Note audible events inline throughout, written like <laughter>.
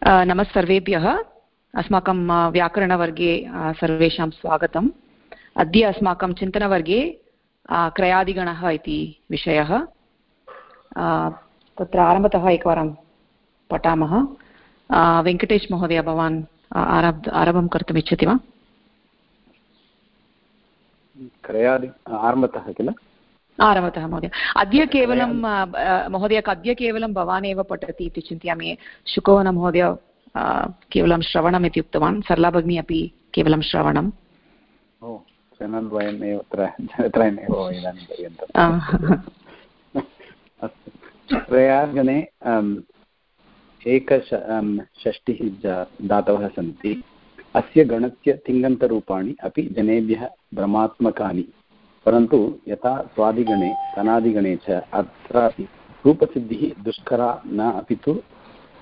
नमः सर्वेभ्यः। अस्माकं व्याकरणवर्गे सर्वेषां स्वागतम्। अद्य अस्माकं चिन्तनवर्गे क्रयादिगणः इति विषयः। तत्र आरम्भतः एकवारं पठामः। वेङ्कटेश महोदय, भवान् आरब् आरम्भं कर्तुम् इच्छति वा? क्रयादि, आरम्भतः किल? आरभतः महोदय। अद्य केवलं महोदय अद्य केवलं भवान् एव पठति इति चिन्तयामि। शुकोवनमहोदय केवलं श्रवणम् इति उक्तवान्। सरला भगिनी अपि केवलं श्रवणम्। जनद्वयमेव त्रयमेव इदानीं पर्यन्तम्। अस्तु। त्रयागणे एकश षष्टिः धातवः सन्ति। अस्य गणस्य तिङन्तरूपाणि अपि जनेभ्यः भ्रमात्मकानि। परन्तु यथा स्वादिगणे, तनादिगणे च अत्रापि रूपसिद्धिः दुष्करा न अपि तु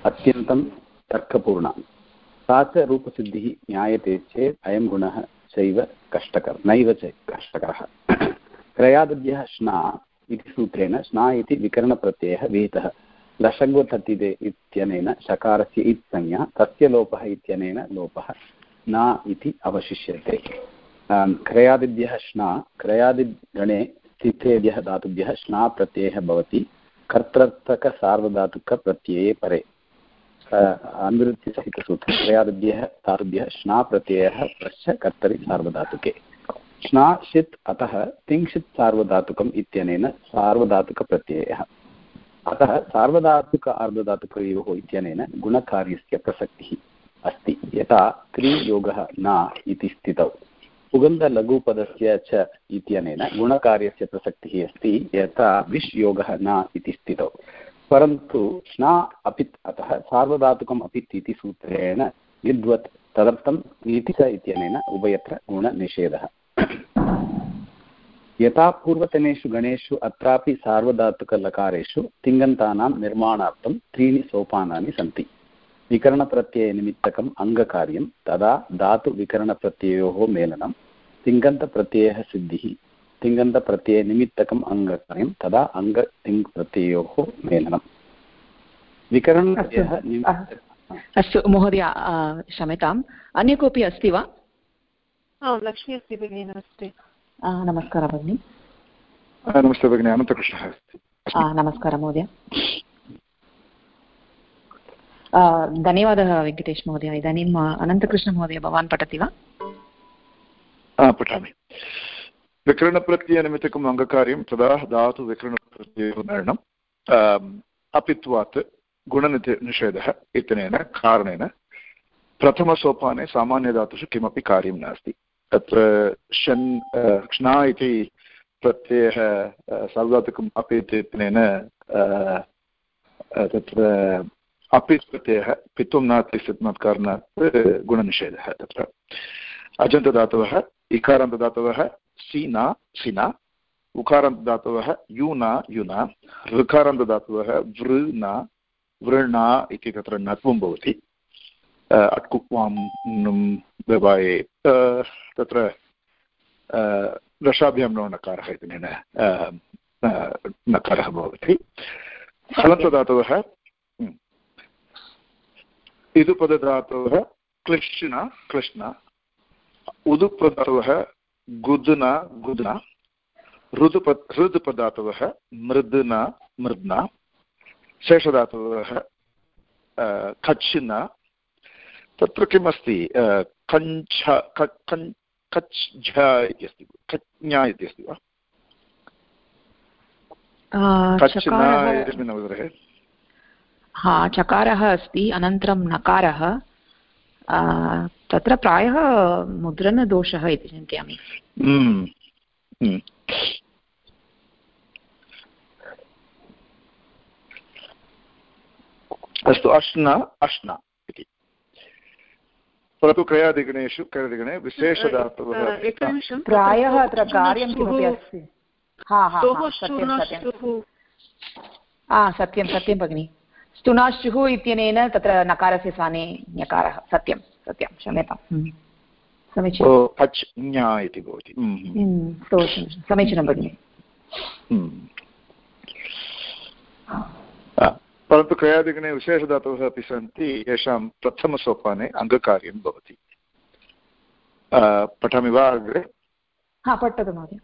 अत्यन्तं तर्कपूर्णा। सा च रूपसिद्धिः ज्ञायते चेत् अयं गुणः चैव कष्टकर, नैव च कष्टकरः। क्रयादभ्यः श्ना इति सूत्रेण, श्ना इति विकरणप्रत्ययः विहितः। लषङ्गुथतिदे इत्यनेन शकारस्य इत् संज्ञा तस्य लोपः इत्यनेन लोपः, न इति अवशिष्यते। क्रयादिभ्यः श्ना, क्रयादिगणे स्थितेभ्यः धातुभ्यः श्ना प्रत्ययः भवति कर्तृर्थकसार्वधातुकप्रत्यये परे। अनुवृत्तिसहितसूत्रं क्रयादिभ्यः धातुभ्यः श्ना प्रत्ययः पश्च कर्तरि सार्वधातुके। श्ना, षित्, अतः तिङ्क्षित् सार्वधातुकम् इत्यनेन सार्वधातुकप्रत्ययः। अतः सार्वधातुक अर्धधातुकयोः इत्यनेन गुणकार्यस्य प्रसक्तिः अस्ति। यथा क्रियोगः न इति स्थितौ। उगन्धलघुपदस्य च इत्यनेन गुणकार्यस्य प्रसक्तिः अस्ति, यथा विश् न इति स्थितौ। परन्तु स्ना अपित् अतः सार्वधातुकम् अपित् इति सूत्रेण विद्वत् तदर्थं नीतिक इत्यनेन उभयत्र गुणनिषेधः। यथा पूर्वतनेषु गणेषु अत्रापि सार्वधातुकलकारेषु तिङन्तानां निर्माणार्थं त्रीणि सोपानानि सन्ति। विकरणप्रत्ययनिमित्तकम् अङ्गकार्यं तदा धातुविकरणप्रत्ययोः मेलनं तिङन्तप्रत्ययः सिद्धिः तिङन्तप्रत्ययनिमित्तकम् अङ्गकार्यं तदा अङ्गतिङ्प्रत्ययोः मेलनं. विकरणप्रत्ययः अस्तु महोदय क्षम्यताम्. अन्य कोऽपि अस्ति वा? लक्ष्मी अस्ति भगिनी नमस्ते. नमस्कारः भगिनि. नमस्ते भगिनि अनन्तकृष्णः अस्ति. नमस्कारः महोदय. धन्यवादः वेङ्कटेश महोदय इदानीम् अनन्तकृष्णमहोदय भवान् पठति वा पठामि विकरणप्रत्ययनिमित्तकम् अङ्गकार्यं तदा धातु विकरणप्रत्ययनिर्णम् अपित्वात् गुणनिति निषेधः इत्यनेन कारणेन प्रथमसोपाने सामान्यधातुषु किमपि कार्यं नास्ति तत्र षन् क्ष्णा इति प्रत्ययः सार्वधातुकम् अपित् इत्यनेन तत्र अपित् प्रत्ययः पित्वं नास्ति इत्यस्मात् कारणात् गुणनिषेधः तत्र। अजन्तदातवः, इकारान्तदातवः, सीना, सिना। उकारान्तदातवः, यूना, युना। ऋकारान्तदातवः वृना वृणा इति तत्र नत्वं भवति। अट्कुक्वां व्यवाये। तत्र रसाभ्यां नो नकारः इति नकारः भवति। हलन्तदातवः इदुपदधातवः क्लिश्ना क्लिश्ना उदुपदातवः गुदुना गुदना। ऋदुप हृदुपदातवः मृदुना मृद्ना। शेषधातवः कच्छिना तत्र किमस्ति? कञ्छ कच् झ इति अस्ति। इति अस्ति वा? इत्यस्मिन् अवसरे हा चकारः अस्ति अनन्तरं नकारः। तत्र प्रायः मुद्रणदोषः इति चिन्तयामि। अस्तु अश्न अश्न इति। परन्तु क्रयादिगणेषु क्रयादिगणे विशेषधातवः प्रायः अत्र कार्यं किमपि अस्ति? हा हा सत्यं सत्यं। सत्यं सत्यं भगिनि। स्तुनाश्चुः इत्यनेन तत्र नकारस्य स्थाने ञकारः सत्यं सत्यं क्षम्यताम् समीचीनं। इति भवति। समीचीनं भगिनि। परन्तु क्रयादिगणे विशेषधातवः अपि सन्ति येषां प्रथमसोपाने अङ्गकार्यं भवति। पठामि वा अग्रे? पठतु महोदय।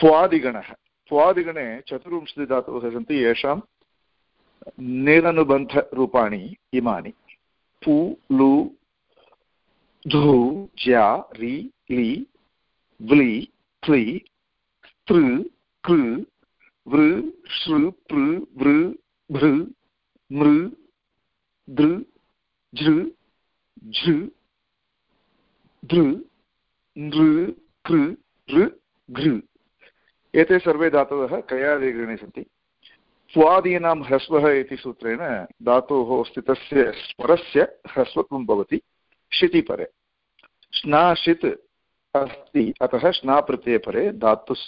त्वादिगणः। त्वादिगणे चतुर्विंशतिधातवः सन्ति येषां निरनुबन्धरूपाणि इमानि। पु, लु, धु, ज्या, रि, लि, व्लि क्लि तृ, कृ, वृ, श्रु, पृ, वृ, भृ, मृ, दृ झृ झृ धृ नृ, कृ, ऋ, घृ। एते सर्वे धातवः कयादिगणे सन्ति। स्वादीनां ह्रस्वः इति सूत्रेण धातोः स्थितस्य स्वरस्य ह्रस्वत्वं भवति शितिपरे स्नाशित् अस्ति, अतः स्नाप्रत्ययपरे धातुस्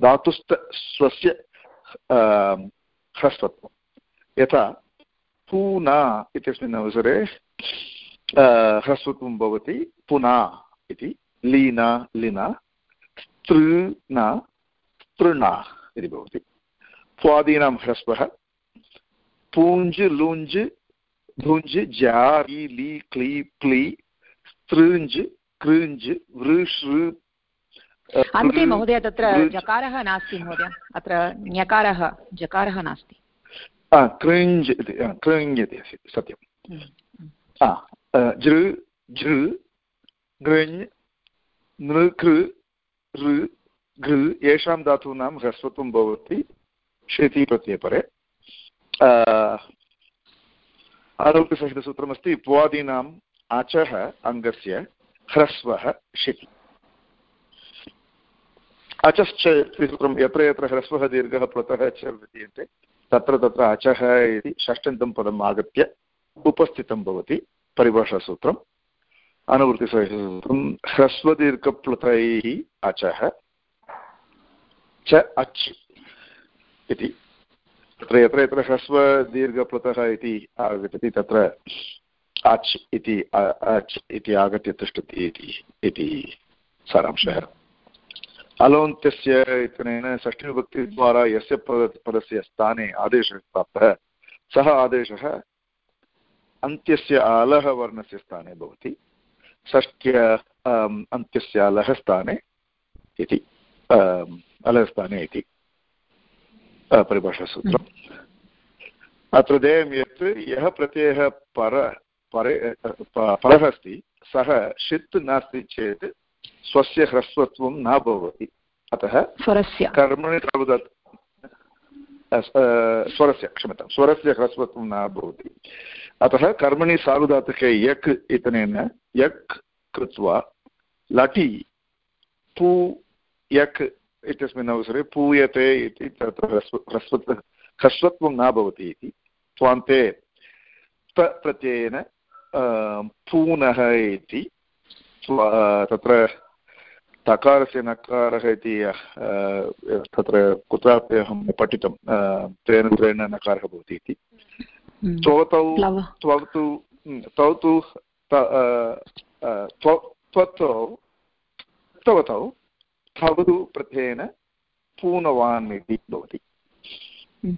धातुस्थ स्वस्य ह्रस्वत्वं। यथा पूना इत्यस्मिन् अवसरे ह्रस्वत्वं भवति पुना इति, लीना, लिना तृणा तृणा इति भवति। स्वादीनां ह्रस्वः। पूञ्ज् लुञ्ज् भुञ्ज् जारि लि क्लि प्लि तृञ्ज् कृञ्ज् वृषृ अन्ते महोदय तत्र जकारः नास्ति महोदय। अत्र ञकारः जकारः नास्ति। कृञ्ज् इति कृञ् इति अस्ति सत्यं जृ झृ गृञ् नृकृ ऋ घृ येषां धातूनां ह्रस्वत्वं भवति। शेतिप्रत्ययपरे आरोग्यसहितसूत्रमस्ति, पुवादीनाम् अचः अङ्गस्य ह्रस्वः शिति अचश्च इति सूत्रं यत्र यत्र ह्रस्वः दीर्घः प्लुतः च विद्यन्ते तत्र तत्र अचः इति षष्ठन्तं पदम् आगत्य उपस्थितं भवति परिभाषासूत्रम्। अनुवृत्तिसहितसूत्रं, ह्रस्वदीर्घप्लुतैः अचः च अच्। इति। तत्र यत्र यत्र ह्रस्वदीर्घप्लुतः इति आगच्छति, तत्र अच् इति अच् इति आगत्य तिष्ठति इति इति सारांशः। अलोन्त्यस्य इत्यनेन षष्ठीविभक्तिद्वारा यस्य पद पदस्य स्थाने आदेशः प्राप्तः, सः आदेशः अन्त्यस्य अलः वर्णस्य स्थाने भवति, षष्ट्य अन्त्यस्य अलः स्थाने इति अलस्थाने इति। परिभाषासूत्रम्। अत्र देयं यत् यः प्रत्ययः पर परे परः अस्ति सः षित् नास्ति चेत् स्वस्य ह्रस्वत्वं न भवति। अतः कर्मणि सर्वदत् स्वरस्य क्षम्यतां स्वरस्य ह्रस्वत्वं न भवति। अतः कर्मणि सार्वधातुके यक् इत्यनेन यक् कृत्वा लटि पू यक् इत्यस्मिन् अवसरे पूयते इति तत्र ह्रस्वत् ह्रस्वत्वं न भवति इति। स्वान्ते प्रत्ययेन पूनः इति। तत्र तकारस्य नकारः इति तत्र कुत्रापि अहं पठितं। तेन त्रेण नकारः भवति इति। हम्म। त्वतौ त्वतु हम्म, तौ तु त्वतौ थवतु प्रत्ययेन पूनवान् इति भवति। हम्म।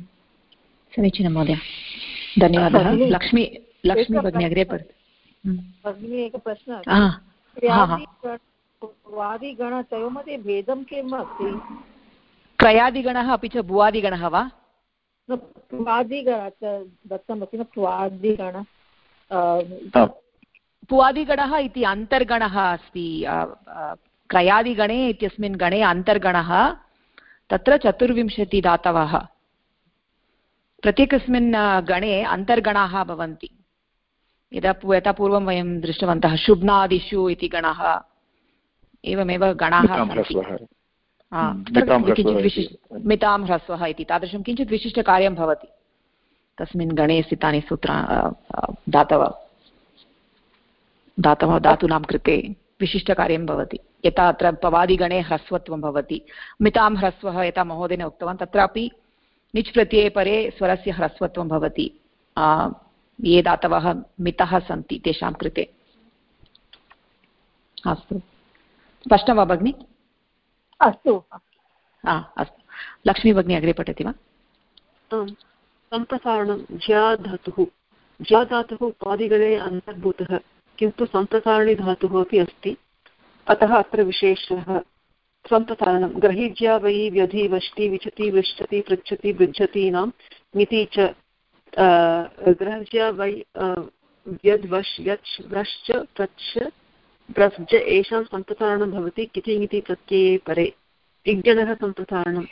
समीचीनं महोदय। धन्यवादः। लक्ष्मी लक्ष्मी भगिनी अग्रे भगिनी एकः प्रश्नः। वादिगणतयोः मध्ये भेदं किम् अस्ति? क्रयादिगणः अपि च भुवादिगणः वा? दत्तमस्ति न पुवादिगणः इति अन्तर्गणः अस्ति क्रयादिगणे इत्यस्मिन् गणे अन्तर्गणः तत्र चतुर्विंशतिदातवः प्रत्येकस्मिन् गणे अन्तर्गणाः भवन्ति। यदा यथा पूर्वं वयं दृष्टवन्तः शुभ्नादिषु इति गणः एवमेव गणाः किञ्चित् विशिष्ट मितां ह्रस्वः इति तादृशं किञ्चित् विशिष्टकार्यं भवति। तस्मिन् गणे स्थितानि सूत्र दातव दातव धातूनां कृते। विशिष्टकार्यं भवति। यथा अत्र पवादिगणे ह्रस्वत्वं भवति। मितां ह्रस्वः यथा महोदयेन उक्तवान् तत्रापि निच् प्रत्यये परे स्वरस्य ह्रस्वत्वं भवति। ये दातवः मितः सन्ति तेषां कृते। अस्तु। स्पष्टं वा भगिनि? अस्तु। हा अस्तु। लक्ष्मी भगिनी अग्रे पठति वा? सम्प्रसारणं ज्या धातुः ज्या धातुः उपाधिगणे अन्तर्भूतः। किन्तु सम्प्रसारणे धातुः अपि अस्ति। अतः अत्र विशेषः। सम्प्रसारणं ग्रहीज्या वै व्यधि वष्टि विचति वृच्छति पृच्छति वृज्झतीनां मिति च ग्रहज्या वै व्यद् वश् यच्, व्रश्च प्रच्छ ब्रव्ज एषां सम्प्रसारणं भवति। किति प्रत्यये परे। इग्जनः सम्प्रसारणं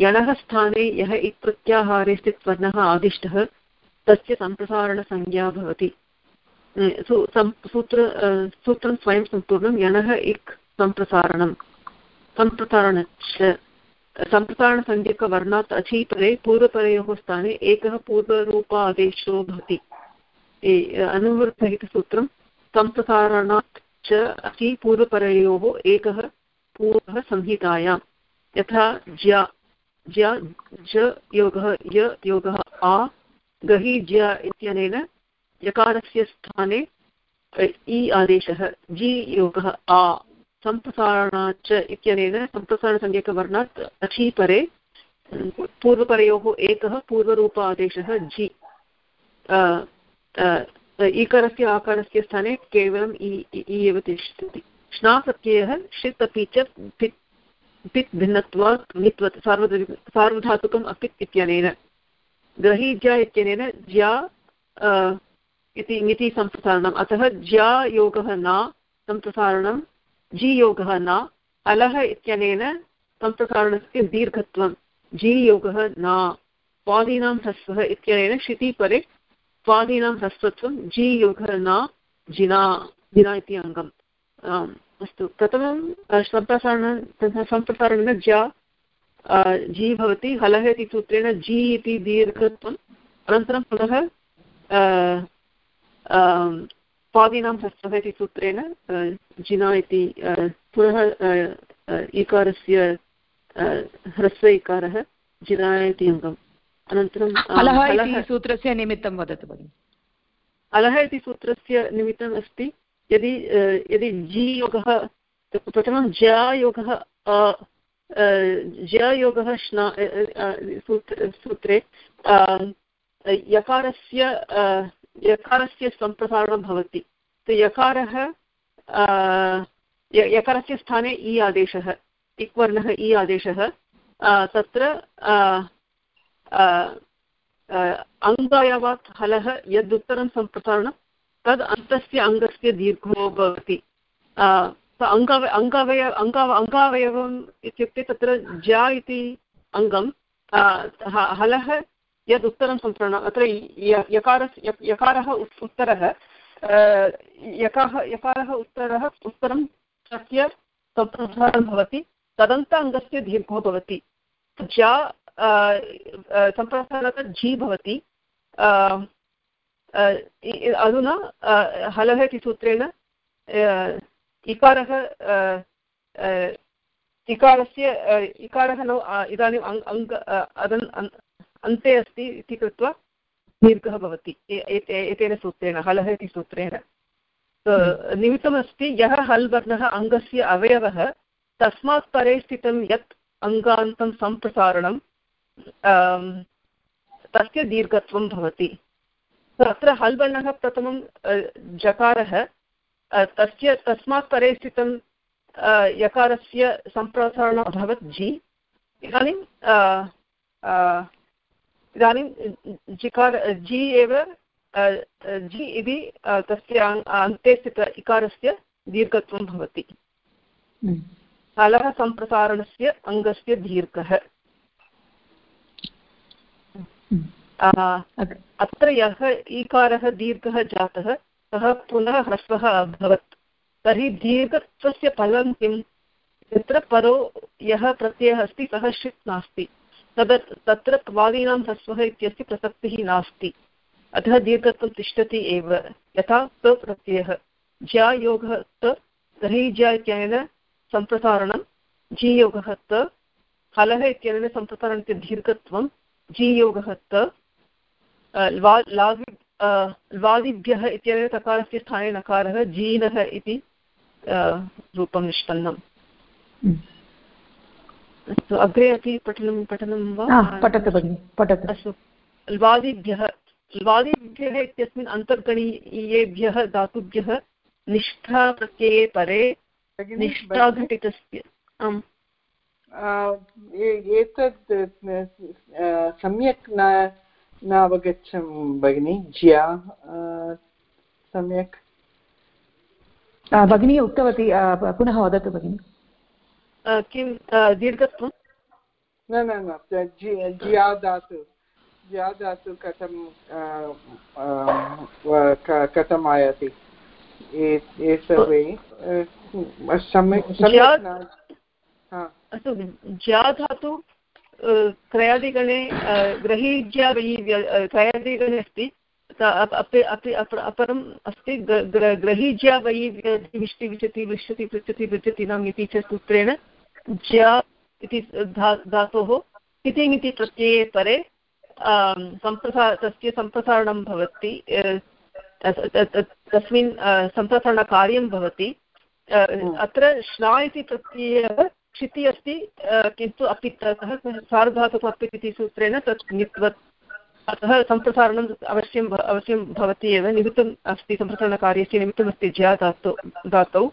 यणः स्थाने यः इक् प्रत्याहारे स्थित्वर्णः आदिष्टः, तस्य सम्प्रसारणसंज्ञा भवति। सूत्र सूत्रं स्वयं सम्पूर्णं यणः इक् सम्प्रसारणं सम्प्रसारणश्च सम्प्रसारणसंज्ञकवर्णात् अचीपरे पूर्वपरयोः स्थाने एकः पूर्वरूपादेशो भवति अनुवृत्तहितसूत्रं सम्प्रसारणात् च अचि पूर्वपरयोः एकः पूर्वः संहितायां यथा ज्या ज्या ज योगः य योगः आ गहि ज्य इत्यनेन यकारस्य स्थाने इ आदेशः, जि योगः, आ। सम्प्रसारणाच्च इत्यनेन सम्प्रसारणसंज्ञकवर्णात् अचीपरे पूर्वपरयोः एकः पूर्वरूप आदेशः जि ईकारस्य आकारस्य स्थाने केवलम् इ एव तिष्ठति। स्नाप्रत्ययः षित् अपि च पित् पित् भिन्नत्वात् नित्वत् सार्वध सार्वधातुकम् अपित् इत्यनेन। ग्रहीज्या इत्यनेन ज्या इति मिति सम्प्रसारणम् अतः ज्या योगः न सम्प्रसारणं जी योगः न, अलः इत्यनेन सम्प्रसारणस्य दीर्घत्वं, जी योगः न, स्वादीनां ह्रस्वः इत्यनेन क्षितिपरे स्वादीनां ह्रस्वत्वं, जी योगः न, जिना जिना इति अङ्गम्। अस्तु, प्रथमं सम्प्रसारण सम्प्रसारणेन ज्या जी भवति, हलः इति सूत्रेण जी इति दीर्घत्वम्, अनन्तरं पुनः स्वादीनां ह्रस्वः इति सूत्रेण जिना इति पुनः इकारस्य ह्रस्व इकारः जिना इति अङ्गम्। अनन्तरं सूत्रस्य निमित्तं वदतु भगिनि। अलः इति सूत्रस्य निमित्तम् अस्ति। यदि यदि जि योगः प्रथमं ज्यायोगः ज्यायोगः श्ना सूत्रे यकारस्य यकारस्य सम्प्रसारणं भवति। यकारः यकारस्य स्थाने इ आदेशः इक् वर्णः इ आदेशः तत्र अङ्गायवात् हलः यदुत्तरं सम्प्रसारणं, तद् अन्तस्य अङ्गस्य दीर्घो भवति। अङ्गव, अङ्गवय, अङ्गाव, अङ्गावयवम् इत्युक्ते तत्र ज्या इति अङ्गं हलः यद् उत्तरं सम्पूर्णम् अत्र यकारस्य यकारः उत्तरः यकाः यकारः उत्तरः, उत्तरं तस्य सम्प्रसारणं भवति तदन्त अङ्गस्य दीर्घो भवति ज्या सम्प्रसारणतः झि भवति अधुना हलः इति सूत्रेण इकारः इकारस्य इकारः न इदानीम् अङ्ग अदन् अन्ते अस्ति इति कृत्वा दीर्घः भवति। एतेन सूत्रेण हलः इति सूत्रेण। निमित्तमस्ति यः हल् वर्णः अङ्गस्य अवयवः तस्मात् परे स्थितं यत् अङ्गान्तं सम्प्रसारणं तस्य दीर्घत्वं भवति। अत्र हल् वर्णः प्रथमं जकारः तस्य तस्मात् परे स्थितं यकारस्य सम्प्रसारणम् अभवत् जि। इदानीं इदानीं जिकार जि एव जि इति तस्य अन्ते स्थित इकारस्य दीर्घत्वं भवति। हलः सम्प्रसारणस्य अङ्गस्य दीर्घः। अत्र यः ईकारः दीर्घः जातः सः पुनः ह्रस्वः अभवत्। तर्हि दीर्घत्वस्य फलं किं यत्र परो यः प्रत्ययः अस्ति सः षित् नास्ति। तद् तत्र क्वादीनां ह्रस्वः इत्यस्य प्रसक्तिः नास्ति। अतः दीर्घत्वं तिष्ठति एव। यथा प्रत्ययः ज्या योगः त तर्हि ज्या इत्यनेन सम्प्रसारणं जीयोगः त हलः इत्यनेन सम्प्रसारणस्य दीर्घत्वं जीयोगः त ल्वादिभ्यः इत्यनेन तकारस्य स्थाने नकारः, जीनः इति रूपं निष्पन्नम्। अस्तु अग्रे अपि पठनं पठनं वा? पठतु भगिनि पठतु। अस्तु ल्वादिभ्यः ल्वादिभ्यः इत्यस्मिन् अन्तर्गणीयेभ्यः धातुभ्यः निष्ठा प्रत्यये परे निष्ठा घटितस्य आम्। एतत् सम्यक् न न अवगच्छं भगिनि ज्या सम्यक्। भगिनी उक्तवती पुनः वदतु भगिनि। किं दीर्घत्वं? न न न ज्या दातु ज्या दातु कथं कथम् आयाति? एतवे अस्तु ज्या धातु क्रयादिगणे ग्रहीज्या वयि क्रयादिगणे अस्ति। अपरम् अस्ति ग्रहीज्या वयि विष्टि विशति विशति, पृच्छति पृच्छति नाम इति च सूत्रेण ज्या इति धातोः इति प्रत्यये परे सम्प्रसा, तस्य सम्प्रसारणं भवति तस्मिन् सम्प्रसारणकार्यं भवति अत्र श्ना इति प्रत्ययः क्षिति अस्ति किन्तु अपि सः सार्धातुक अपित् इति सूत्रेण तत् अतः सम्प्रसारणम् अवश्यम् अवश्यं भवति एव। निमित्तम् अस्ति सम्प्रसारणकार्यस्य निमित्तमस्ति ज्या धातु धातौ।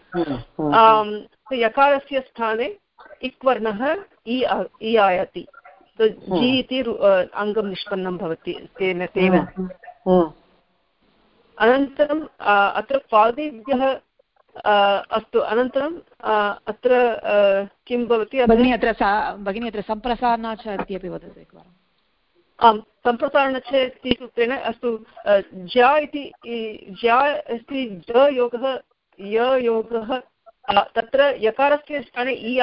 यकारस्य स्थाने इक् वर्णः इ इ आयाति। जि इति अङ्गं निष्पन्नं भवति। तेन तेन। अनन्तरम् अत्र पादेभ्यः अस्तु। अनन्तरं अत्र किं भवति? भगिनी अत्र भगिनी अत्र सम्प्रसारणाच इत्यपि वदतु एकवारम्। आम् सम्प्रसारणच इति सूत्रेण अस्तु ज्या इति ज्या अस्ति ज योगः य योगः तत्र यकारस्य स्थाने इ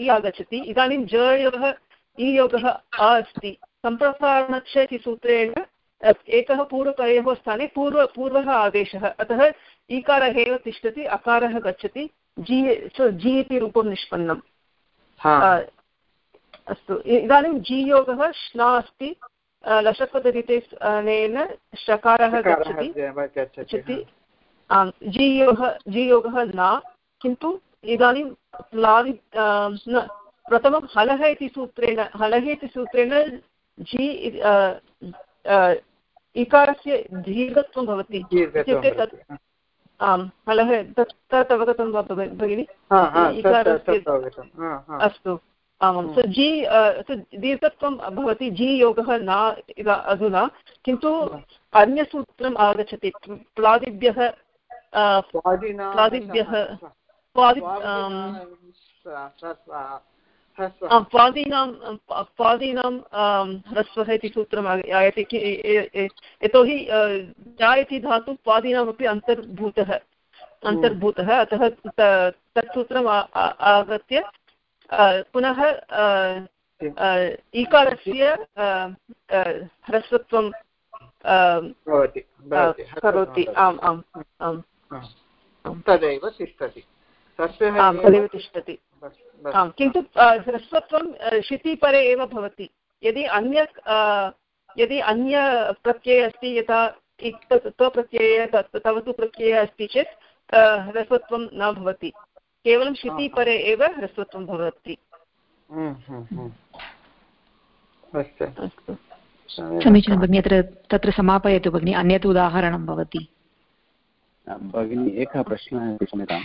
इ आगच्छति इदानीं ज योगः इ योगः अ अस्ति। सम्प्रसारणच इति सूत्रेण एकः पूर्वकयोः स्थाने पूर्व पूर्वः आदेशः अतः ईकारः एव तिष्ठति अकारः गच्छति जि जि इति रूपं निष्पन्नम्। अस्तु इदानीं जि योगः श्ना अस्ति लशपदरिते अनेन शकारः गच्छति। आम् जि योगः जि न किन्तु इदानीं प्लावि न प्रथमं हलः इति सूत्रेण हलः इति सूत्रेण जि इकारस्य दीर्घत्वं भवति। इत्युक्ते तत् आम् हलः तत् तत् अवगतं वा भगिनि? अस्तु। आमां सो जी दीर्घत्वं भवति जी योगः न अधुना किन्तु अन्यसूत्रम् आगच्छति प्लादिभ्यः प्लादिभ्यः पादीनां पादीनां ह्रस्वः इति सूत्रम् आयति यतोहि जा इति धातु पादीनामपि अन्तर्भूतः अन्तर्भूतः अतः तत् सूत्रम् आगत्य पुनः ईकारस्य ह्रस्वत्वं करोति। आम् आम् आम्। तदेव तिष्ठति। तदेव तिष्ठति। आम् किन्तु ह्रस्वत्वं शितिपरे एव भवति। यदि अन्य यदि अन्य अन्यप्रत्ययः अस्ति यथा त्वप्रत्यये तव तु प्रत्ययः अस्ति चेत् ह्रस्वत्वं न भवति। केवलं शितिपरे एव ह्रस्वत्वं भवति। समीचीनं। भगिनि अत्र तत्र समापयतु भगिनि अन्यत् उदाहरणं भवति। भगिनी एकः प्रश्नः अस्ति क्षम्यतां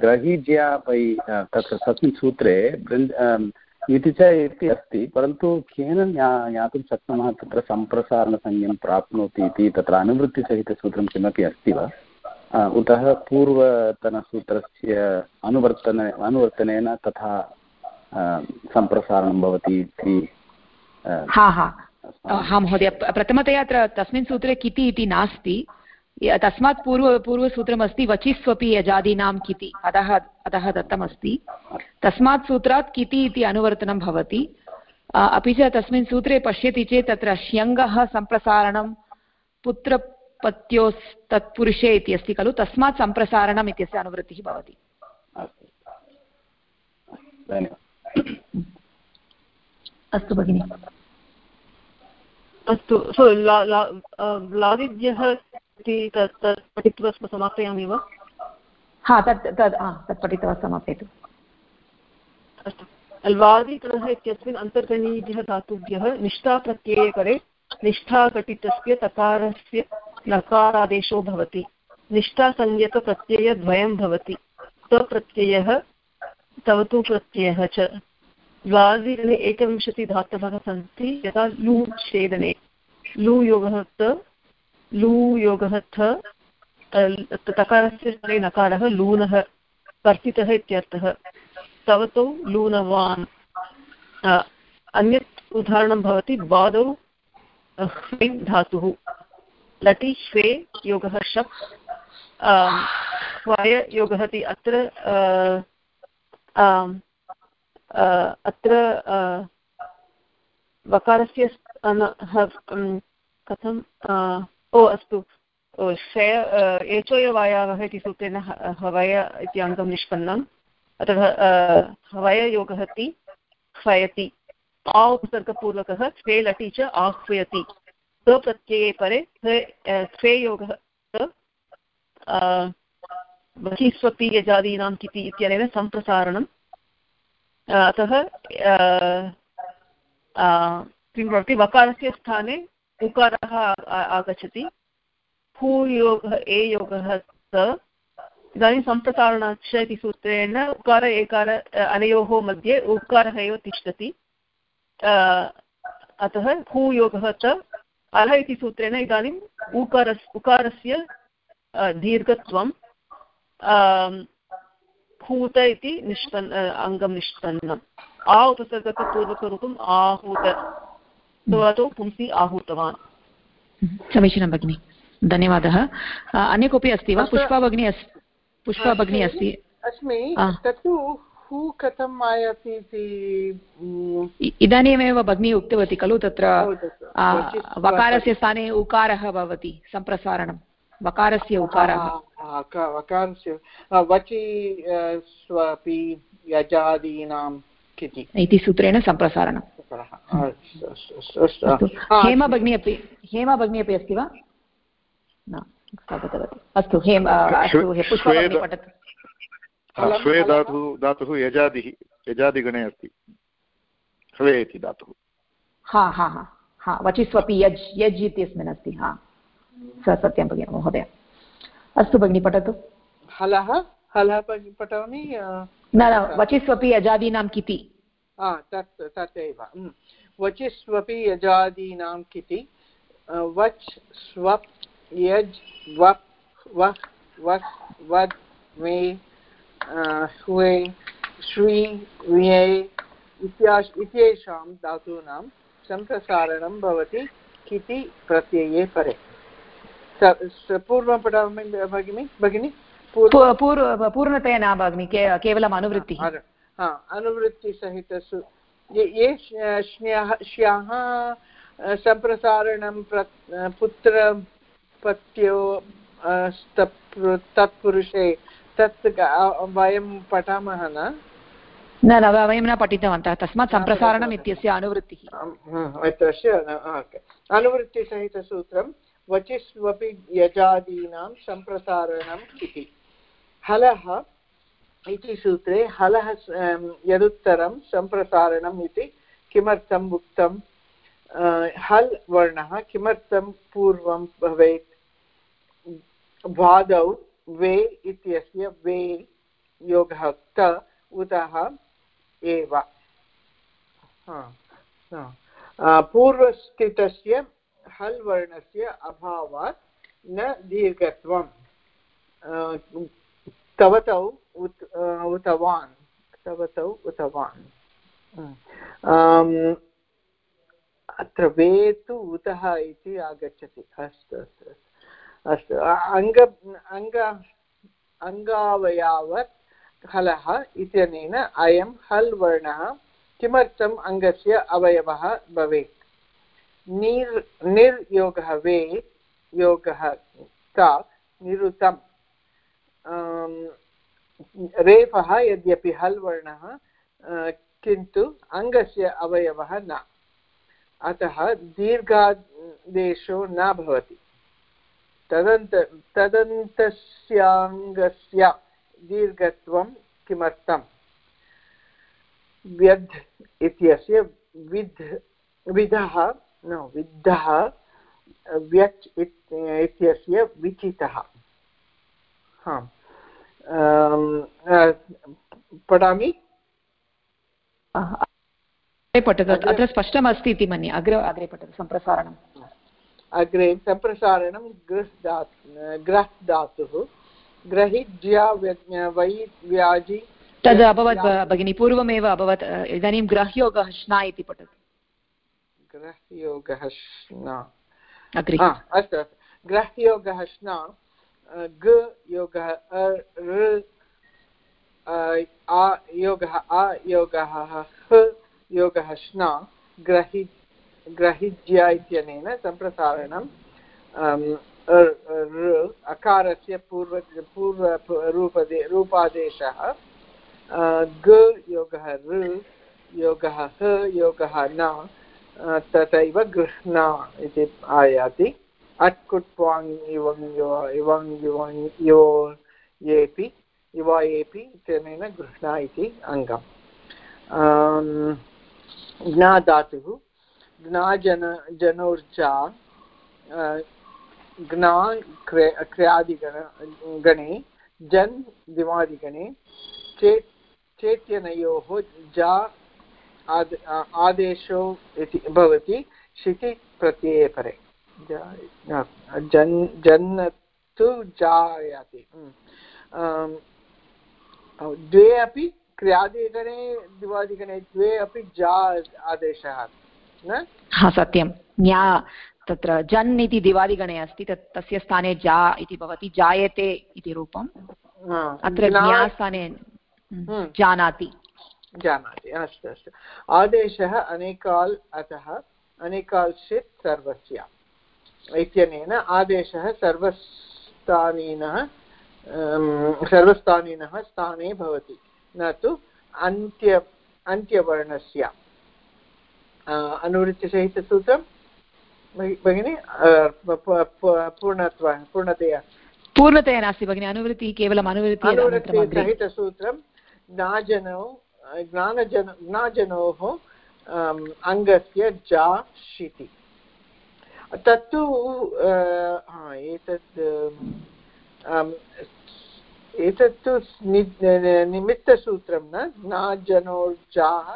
ग्रहीज्या पै तत्र तस्मिन् सूत्रे इति च इति अस्ति परन्तु केन ज्ञा ज्ञातुं शक्नुमः तत्र सम्प्रसारणसंज्ञं प्राप्नोति इति तत्र अनुवृत्तिसहितसूत्रं किमपि अस्ति वा? उतः पूर्वतनसूत्रस्य अनुवर्तन अनुवर्तनेन तथा सम्प्रसारणं भवति इति हा हा. हा महोदय. प्रथमतया अत्र तस्मिन् सूत्रे किति इति नास्ति. तस्मात् पूर्व पूर्वसूत्रमस्ति वचिस्वपि यजादीनां किति. अतः अतः दत्तमस्ति. तस्मात् सूत्रात् किति इति अनुवर्तनं भवति. अपि च तस्मिन् सूत्रे पश्यति चेत् तत्र श्यङ्गः सम्प्रसारणं पुत्रपत्योस् तत्पुरुषे इति अस्ति खलु? तस्मात् सम्प्रसारणम् इत्यस्य अनुवृत्तिः भवति। अस्तु। भगिनि। अस्तु सो लादिभ्यः इति तत् तत् पठित्वा समापयामि वा? हा तत् तद् तत् पठित्वा समापयतु। अस्तु। अल्वादिगणः इत्यस्मिन् अन्तर्गणीभ्यः धातुभ्यः निष्ठाप्रत्यये करे निष्ठाघटितस्य तकारस्य नकारादेशो भवति। निष्ठासंज्ञकप्रत्ययद्वयं भवति। तप्रत्ययः तवतु प्रत्ययः च। द्वादिगणे एकविंशतिधातवः सन्ति यथा लू छेदने। लू योगः त, लू योगः थ तकारस्य स्तरे नकारः लूनः, कर्तितः इत्यर्थः। तवतौ लूनवान्। अन्यत् उदाहरणं भवति बादौ धातुः। लटि श्वे योगः शप् स्वाय योगः इति अत्र अत्र वकारस्य कथं ओ, अस्तु शय एचोयवायावः इति सूत्रेण हवय इति अङ्गं निष्पन्नम् अतः हवययोगः इति क्षयति आ, उपसर्गपूर्वकः स्वे लटि च आह्वयति। प्रत्यये परे स्वे योगः बहिस्वपि यजादीनां किति इत्यनेन सम्प्रसारणम्। अतः किं भवति, वकारस्य स्थाने उकारः आगच्छति। भूयोगः, ए योगः, स, इदानीं सम्प्रसारणाच्च इति सूत्रेण उकार, एकार अनयोः मध्ये उकारः एव तिष्ठति। अतः भूयोगः, त अल इति सूत्रेण इदानीम् उकारस् उकारस्य दीर्घत्वं भूत इति निष्पन् अङ्गं निष्पन्नम् आ उपसर्गस्य पूर्वकरूपम् आहूत। पुंसि आहूतवान्। समीचीनं भगिनि। धन्यवादः। अन्य कोऽपि अस्ति वा? पुष्पा भगिनी अस्ति पुष्पा भगिनी अस्ति। अस्मि। तत्तु हू कथम् आयाति इति इदानीमेव भगिनी उक्तवती खलु तत्र वकारस्य स्थाने उकारः भवति सम्प्रसारणं। वकारस्य उकारः। वकारस्य वचि स्वपि यजादीनां इति सूत्रेण सम्प्रसारणं हेमा भगिनी अपि हेमा भगिनी अपि अस्ति वा? न स्थापितवती। अस्तु हेम अस्तु स्वे धातुः धातुः यजादिः यजादिगणे अस्ति। स्वे इति धातुः। हा हा हा हा वचिस्वपि यज् यज् इत्यस्मिन् अस्ति हा। स सत्यं भगिनि महोदय। अस्तु भगिनि पठतु। हलः हलः पठामि न न वचिस्वपि यजादीनां किति? तत् तथैव। वचिस्वपि यजादीनां किति? वच् स्वप् यज् वप् वः वस् वद् मे हुवे श्री इत्याश् इत्येषां धातूनां सम्प्रसारणं भवति किति प्रत्यये परे। पूर्वं पठामि भगिनि भगिनि? पूर्णतया न भगिनि केवलम् अनुवृत्तिः। अनुवृत्तिसहितसु ये श्याः सम्प्रसारणं प्र पुत्रपत्यो तत्पुरुषे तत् वयं पठामः न? न न वयं न पठितवन्तः तस्मात् सम्प्रसारणम् इत्यस्य अनुवृत्तिः। तस्य अनुवृत्तिसहितसूत्रं वचिस्वपि यजादीनां सम्प्रसारणम् इति। हलः इति सूत्रे हलः यदुत्तरं सम्प्रसारणम् इति किमर्थम् उक्तं हल् वर्णः किमर्थं पूर्वं भवेत्? वादौ वे इत्यस्य वे योगः त उतः एव। पूर्वस्थितस्य हल् वर्णस्य अभावात् न दीर्घत्वं तवतौ उत उतवान्। तवतौ उतवान्। अत्र वे तु उतः इति आगच्छति। अस्तु अस्तु अस्तु। अङ्ग अङ्ग अङ्गावयावत् हलः इत्यनेन अयं हल् वर्णः किमर्थम् अङ्गस्य अवयवः भवेत्? निर्, निर्योगः वे, योगः का? निरुतम्। रेफः यद्यपि हल् वर्णः किन्तु अङ्गस्य अवयवः न। अतः दीर्घादेशो न भवति। तदन्त तदन्तस्याङ्गस्य दीर्घत्वं किमर्थम् व्यध् इत्यस्य विध् विधः न विद्धः व्यच् इत्यस्य विचितः। पठामि? पठतु अत्र स्पष्टमस्ति इति मन्ये अग्रे अग्रे पठतु सम्प्रसारणम्। अग्रे सम्प्रसारणं गृह् ग्रह् धातुः ग्रहिज्या वै व्याजि तद् अभवत् भगिनि पूर्वमेव अभवत् इदानीं ग्रह्योगः श्ना इति पठतु। ग्रह्योगः श्ना। अस्तु अस्तु। ग्रह्योगः श्ना ग योगः योगः अयोगः ह योगः श्ना ग्रहि ग्रहिज्य इत्यनेन सम्प्रसारणं अकारस्य पूर्व पूर्व, रूपदे, रूपादेशः ग योगः ऋ, योगः ह, योगः न तथैव गृह्णा इति आयाति। अट्कुट् प्वाङ् इवङ् इवङ् युवङ् यो येपि युवा येपि इत्यनेन गृह्णा इति अङ्गम्। ज्ञाधातुः ज्ञाजन जनोर्जा ज्ञा क्रे क्रियादिगण गणे जन् दिवादिगणे चेत् चेत्यनयोः जा आद् आदेशो इति भवति शिति प्रत्यये परे जन् जन् तु जायाति द्वे अपि क्रियादिगणे दिवादिगणे द्वे अपि जा आदेशः न? हा सत्यं. ज्ञा तत्र जन् इति दिवादिगणे अस्ति तत् तस्य स्थाने जा इति भवति जायते इति रूपम्। अत्र ज्ञास्थाने हम्म। जानाति। जानाति अस्तु अस्तु। आदेशः अनेकाल् अतः अनेकाल् षित् सर्वस्य। इत्यनेन आदेशः सर्वस्थानीनः सर्वस्थानिनः स्थाने भवति। न तु अन्त्य अन्त्यवर्णस्य। अनुवृत्तिसहितसूत्रं। भगिनि पूर्णत्व पूर्णतया। पूर्णतया नास्ति भगिनि अनुवृत्तिः केवलम् अनुवृत्तिसहितसूत्रं ज्ञाजनौ ज्ञानजन ज्ञाजनोः अङ्गस्य जा शिति। तत्तु एतत् एतत्तु निमित्तसूत्रं न ज्ञाजनोर्जाः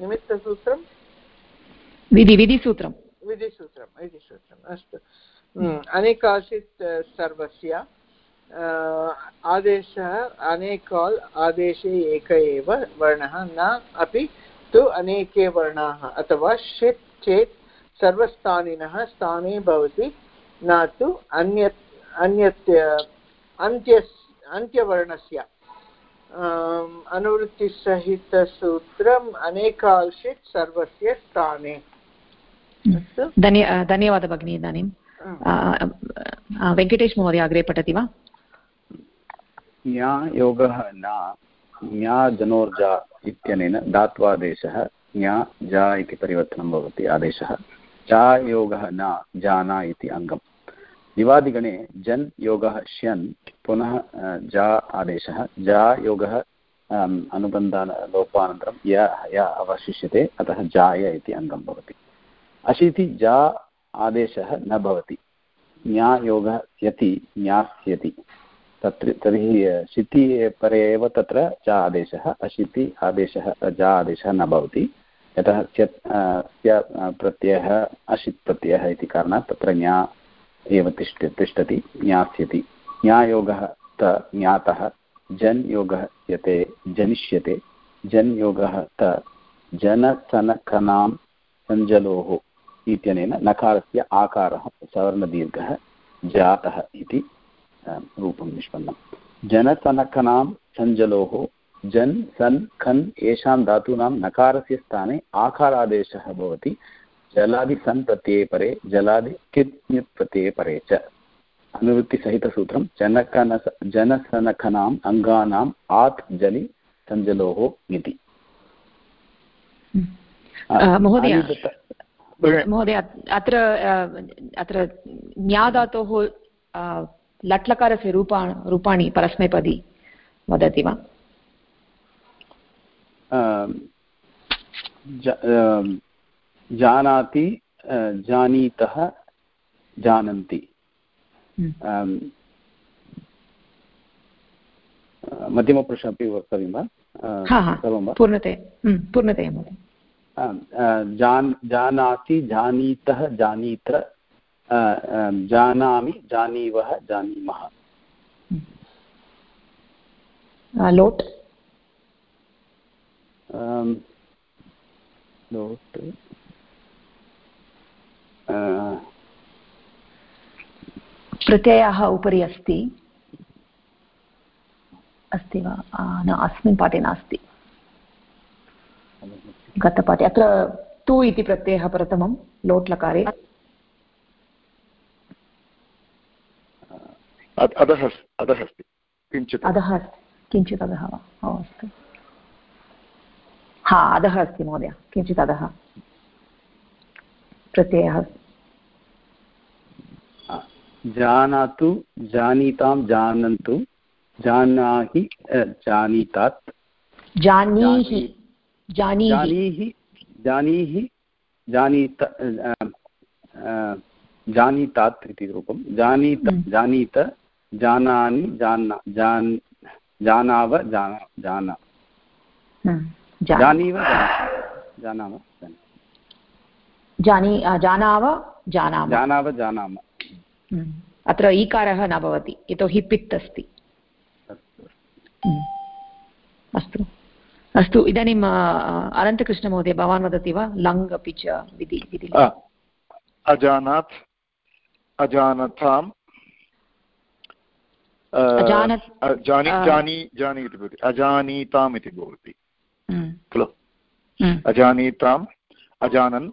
निमित्तसूत्रं विधि विधिसूत्रं विधिसूत्रं विधिसूत्रम् अस्तु अनेकाशित् सर्वस्य आदेशः अनेकाल् आदेशे एक एव वर्णः न अपि तु अनेके वर्णाः अथवा षित् चेत् सर्वस्थानिनः स्थाने भवति न तु अन्यत् अन्यत् अन्त्य अन्त्यवर्णस्य अनुवृत्तिसहितसूत्रम् अनेकाल्षित् सर्वस्य स्थाने धन्य धन्यवादः भगिनि इदानीं। वेङ्कटेश महोदय अग्रे पठति वा? ज्ञा योगः न ज्ञा जनोर्जा इत्यनेन धात्वादेशः ज्ञा जा इति परिवर्तनं भवति आदेशः। जा योगः न जाना इति अङ्गम्। दिवादिगणे जन् योगः श्यन् पुनः जा आदेशः। जा योगः अनुबन्धान लोपानन्तरं य य अवशिष्यते अतः जाय इति अङ्गं भवति। अशीति जा आदेशः न भवति। ज्ञायोगः यति ज्ञास्यति तत्र तर्हि शिति परे एव तत्र च आदेशः, अशिति आदेशः जा आदेशः न भवति। यतः स्यत् प्रत्ययः अशित् प्रत्ययः इति कारणात् तत्र ज्ञा एव तिष्ठ तिष्ठति ज्ञास्यति ज्ञायोगः त ज्ञातः, जन् योगः यते जनिष्यते। जन् योगः त जनसनकनां सञ्जलोः। इत्यनेन नकारस्य आकारः सवर्णदीर्घः जातः इति रूपं निष्पन्नं। जनसनखनां सञ्जलोः जन् सन् खन् येषां धातूनां नकारस्य स्थाने आकारादेशः भवति। जलादि सन् प्रत्यये परे जलादि कित् प्रत्यये परे च। अनुवृत्तिसहितसूत्रं जनकन जनसनखनाम् अङ्गानाम् आत् जलि सञ्जलोः इति। महोदय। महोदय अत्र अत्र ज्ञाधातोः लट्लकारस्य रूपा रूपाणि परस्मैपदी वदति वा? जानाति जानीतः जानन्ति। मध्यमप्रश्नः अपि वक्तव्यं वा? पूर्णतया पूर्णतया महोदय। जान् जानाति जानीतः जानीत जानामि जानीवः जानीमः। लोट्। लोट्। प्रत्ययः उपरि अस्ति। अस्ति वा? न अस्मिन् पाठे नास्ति। गतपाठे। अत्र तु इति प्रत्ययः प्रथमं लोट् लकारे अधः अधः अस्ति किञ्चित् अधः अस्ति किञ्चित् अधः वा? ओ अस्तु। हा अधः अस्ति महोदय किञ्चित् अधः प्रत्ययः। जानातु जानीतां जानन्तु जानाहि जानीतात्। जानीहि। जानीहि। जानीहि जानीत जानीतात् इति रूपं। जानीत हम्म। जानीत जानानि जाना जान् जानाव जाना जाना। हम्म। जानीव जानाम जानी। जानाव जानाम। जानाव जानाम। हम्म। अत्र ईकारः न भवति यतोहि पित् अस्ति। अस्तु। अस्तु इदानीम् अनन्तकृष्णमहोदय भवान् वदति वा लङ् अपि च विधि विधि अजानात् अजानताम् जानी जानी जानी इति भवति अजानीताम् इति भवति हम्म। खलु हम्म। अजानीताम् अजानन्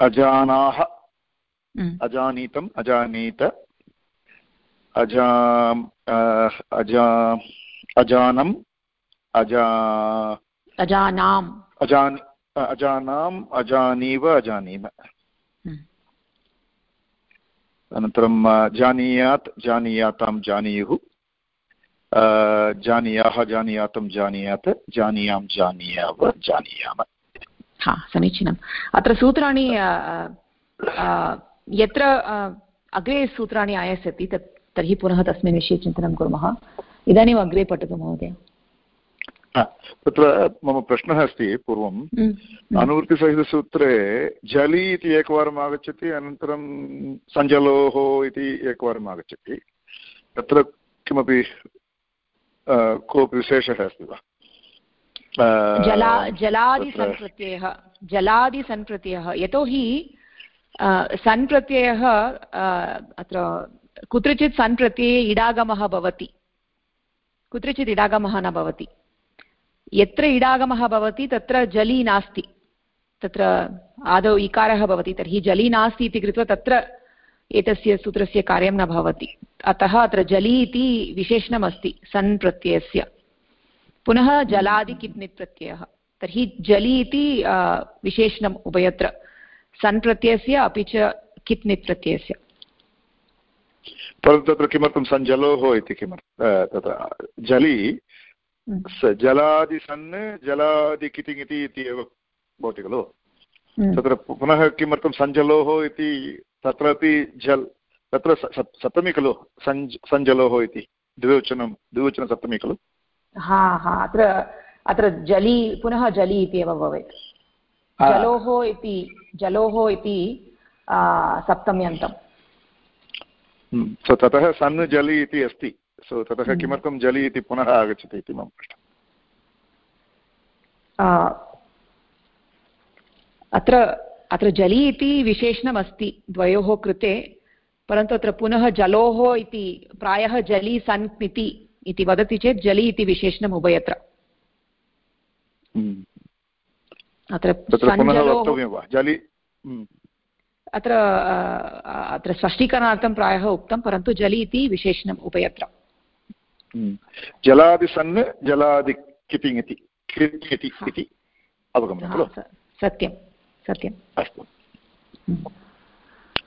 अजानाः। अजानीतम् अजानीत अजा अजा अजानम् अजा अजानाम्। अजान् अजानाम् अजानीव अजानीम हम्म। अनन्तरं जानीयात् जानीयातां जानीयुः। जानीयाः जानीयातं जानीयात् जानीयां जानीयाव जानीयाम। हा समीचीनम्। अत्र सूत्राणि यत्र अग्रे सूत्राणि आयास्यति तत् तर्हि पुनः तस्मिन् विषये चिन्तनं कुर्मः। इदानीम् अग्रे पठतु महोदय। तत्र मम प्रश्नः अस्ति पूर्वम्। अनुवृत्तिसहितसूत्रे जलि इति एकवारम् आगच्छति अनन्तरं सञ्जलोः इति एकवारम् आगच्छति। तत्र किमपि कोऽपि विशेषः अस्ति वा? जला जलादिसन्प्रत्ययः जलादिसन्प्रत्ययः यतोहि सन् प्रत्ययः अत्र कुत्रचित् सन् प्रत्यये इडागमः भवति। कुत्रचित् इडागमः न भवति। यत्र इडागमः भवति, तत्र जली नास्ति। तत्र आदौ इकारः भवति, तर्हि जली नास्ति इति कृत्वा तत्र एतस्य सूत्रस्य कार्यं न भवति। अतः अत्र जली इति विशेषणमस्ति सन् प्रत्ययस्य। पुनः जलादिकिप्नित् प्रत्ययः तर्हि जलि इति विशेषणम् उभयत्र सन् प्रत्ययस्य अपि च कित् नित् प्रत्ययस्य? परन्तु तत्र किमर्थं सञ्जलोः इति किमर्थं? तत्र जलि हम्म। जलादिसन् जलादिकितिङ् इति एव भवति खलु? हम्म। तत्र पुनः किमर्थं सञ्जलोः इति तत्रापि जल् तत्र सप्तमी खलु? सञ्ज सञ्जलोः इति द्विवचनं द्विवचनसप्तमी खलु? हा हा अत्र अत्र जली पुनः जली इति एव भवेत्। जलोः इति जलोः इति सप्तम्यन्तम् सो ततः सन् जलि इति अस्ति सो ततः। किमर्थं जलि इति पुनः आगच्छति इति मम प्रश्नः अत्र अत्र जलि इति विशेषणमस्ति द्वयोः कृते परन्तु अत्र पुनः जलोः इति प्रायः जलि सन् इति वदति चेत् जलि इति विशेषणम् उभयत्र। अत्र हम्म। अत्र अत्र स्पष्टीकरणार्थं प्रायः उक्तं परन्तु जलि इति विशेषणम् उभयत्र हम्म। जलादिसन् जलादि किपिङ् इति इति अवगमनं खलु? सत्यं सत्यम् अस्तु।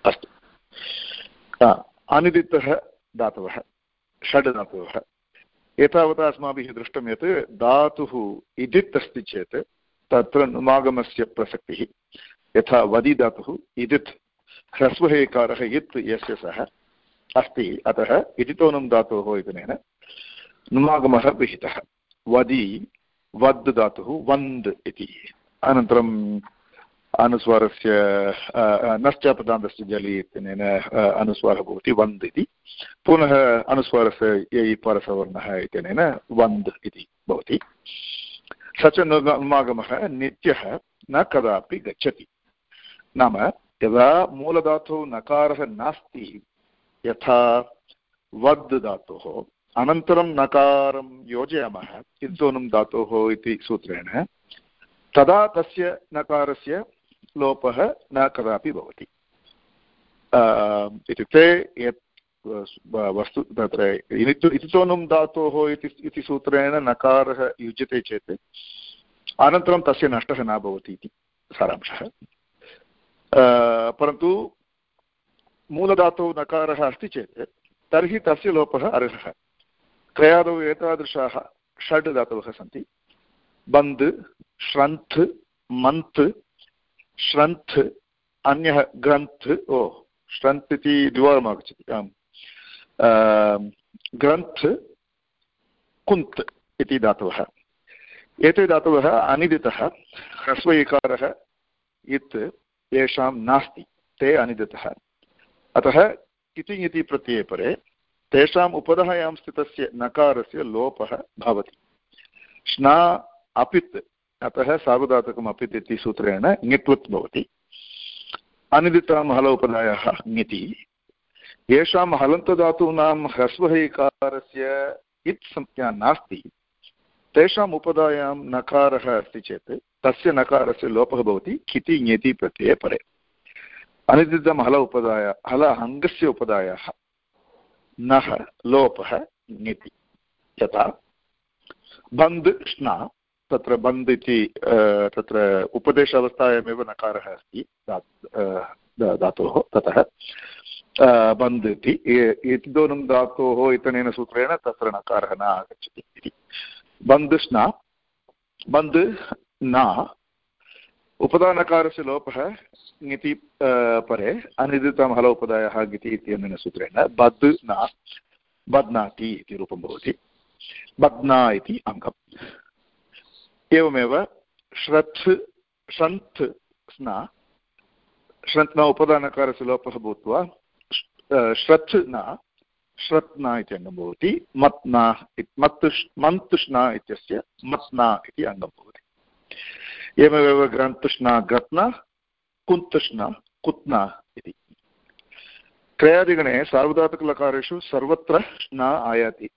अस्तु। अनिदितः दातवः षड् धातवः। एतावता अस्माभिः दृष्टं यत् धातुः इदित् अस्ति चेत् तत्र नुमागमस्य प्रसक्तिः। यथा वदि धातुः इदित् ह्रस्वहेकारः इत् यस्य सः अस्ति। अतः इदितोनं धातोः इत्यनेन नुमागमः विहितः। वदि, वद् धातुः वन्द् इति। अनन्तरं अनुस्वारस्य नश्चापदान्तस्य जलि इत्यनेन अनुस्वारः भवति वन्द् इति। पुनः अनुस्वारस्य यै परसवर्णः इत्यनेन वन्द् इति भवति। स च नुमागमः नित्यः न कदापि गच्छति। नाम, यदा मूलधातुः नकारः नास्ति, यथा वद् धातुः अनन्तरं नकारं योजयामः चिन्तोनं धातोः इति सूत्रेण, तदा तस्य नकारस्य लोपः न कदापि भवति। इत्युक्ते यत् वस्तु, तत्र इतितोनुं धातोः इति सूत्रेण नकारः युज्यते चेत् अनन्तरं तस्य नष्टः न भवति इति सारांशः। परन्तु मूलधातोः नकारः अस्ति चेत् तर्हि तस्य लोपः अर्हः क्रयादौ एतादृशाः षड् धातवः सन्ति। बन्द्, श्रन्थ् मन्थ् श्रन्थ्, अन्यः ग्रन्थ्, ओ श्रन्थ् इति द्विवारम् आगच्छति, आम्। ग्रन्थ् कुन्त् इति धातवः। एते धातवः अनिदितः ह्रस्व इकारः यत् येषां नास्ति, ते अनिदितः। अतः किति इति प्रत्यये परे तेषाम् उपधायां स्थितस्य नकारस्य लोपः भवति। श्ना अपित्, अतः सार्वधातुकम् अपित् इति सूत्रेण ङित्वत् भवति। अनिदितां हल उपधायाः ङिति। येषां हलन्तधातूनां ह्रस्वः इकारस्य इत् संज्ञा नास्ति, तेषाम् उपधायां नकारः अस्ति चेत् तस्य नकारस्य लोपः भवति खिति ङेति प्रत्यये परे। अनिदितं हल उपधाय, हल अङ्गस्य उपधायाः नः लोपः ङिति यथा बन्द् श्ना तत्र बन्द् इति तत्र उपदेश अवस्थायामेव नकारः अस्ति धातोः, ततः। बन्द् इति इतोनं धातोः इत्यनेन सूत्रेण तत्र नकारः न आगच्छति इति बन्द् स्ना बन्द् न उपदानकारस्य लोपः ङिति परे अनिदितं हल उपदायः गिति इत्यनेन सूत्रेण बद् न बध्नाति इति रूपं भवति बध्ना इति अङ्गम् एवमेव श्रत् श्रन्थ् स्ना श्रन्थ् न उपदानकारस्य लोपः भूत्वा श्रत् न श्रत्ना इति अङ्गं भवति, मत्ना मत्, मन्तुष्णा इत्यस्य मत्ना इति अङ्गं भवति। एवमेव ग्रन्तुष्णा ग्रत्ना, कुन्तुष्णा कुत्ना इति। क्रयादिगणे सार्वधातुकलकारेषु सर्वत्र न आयाति।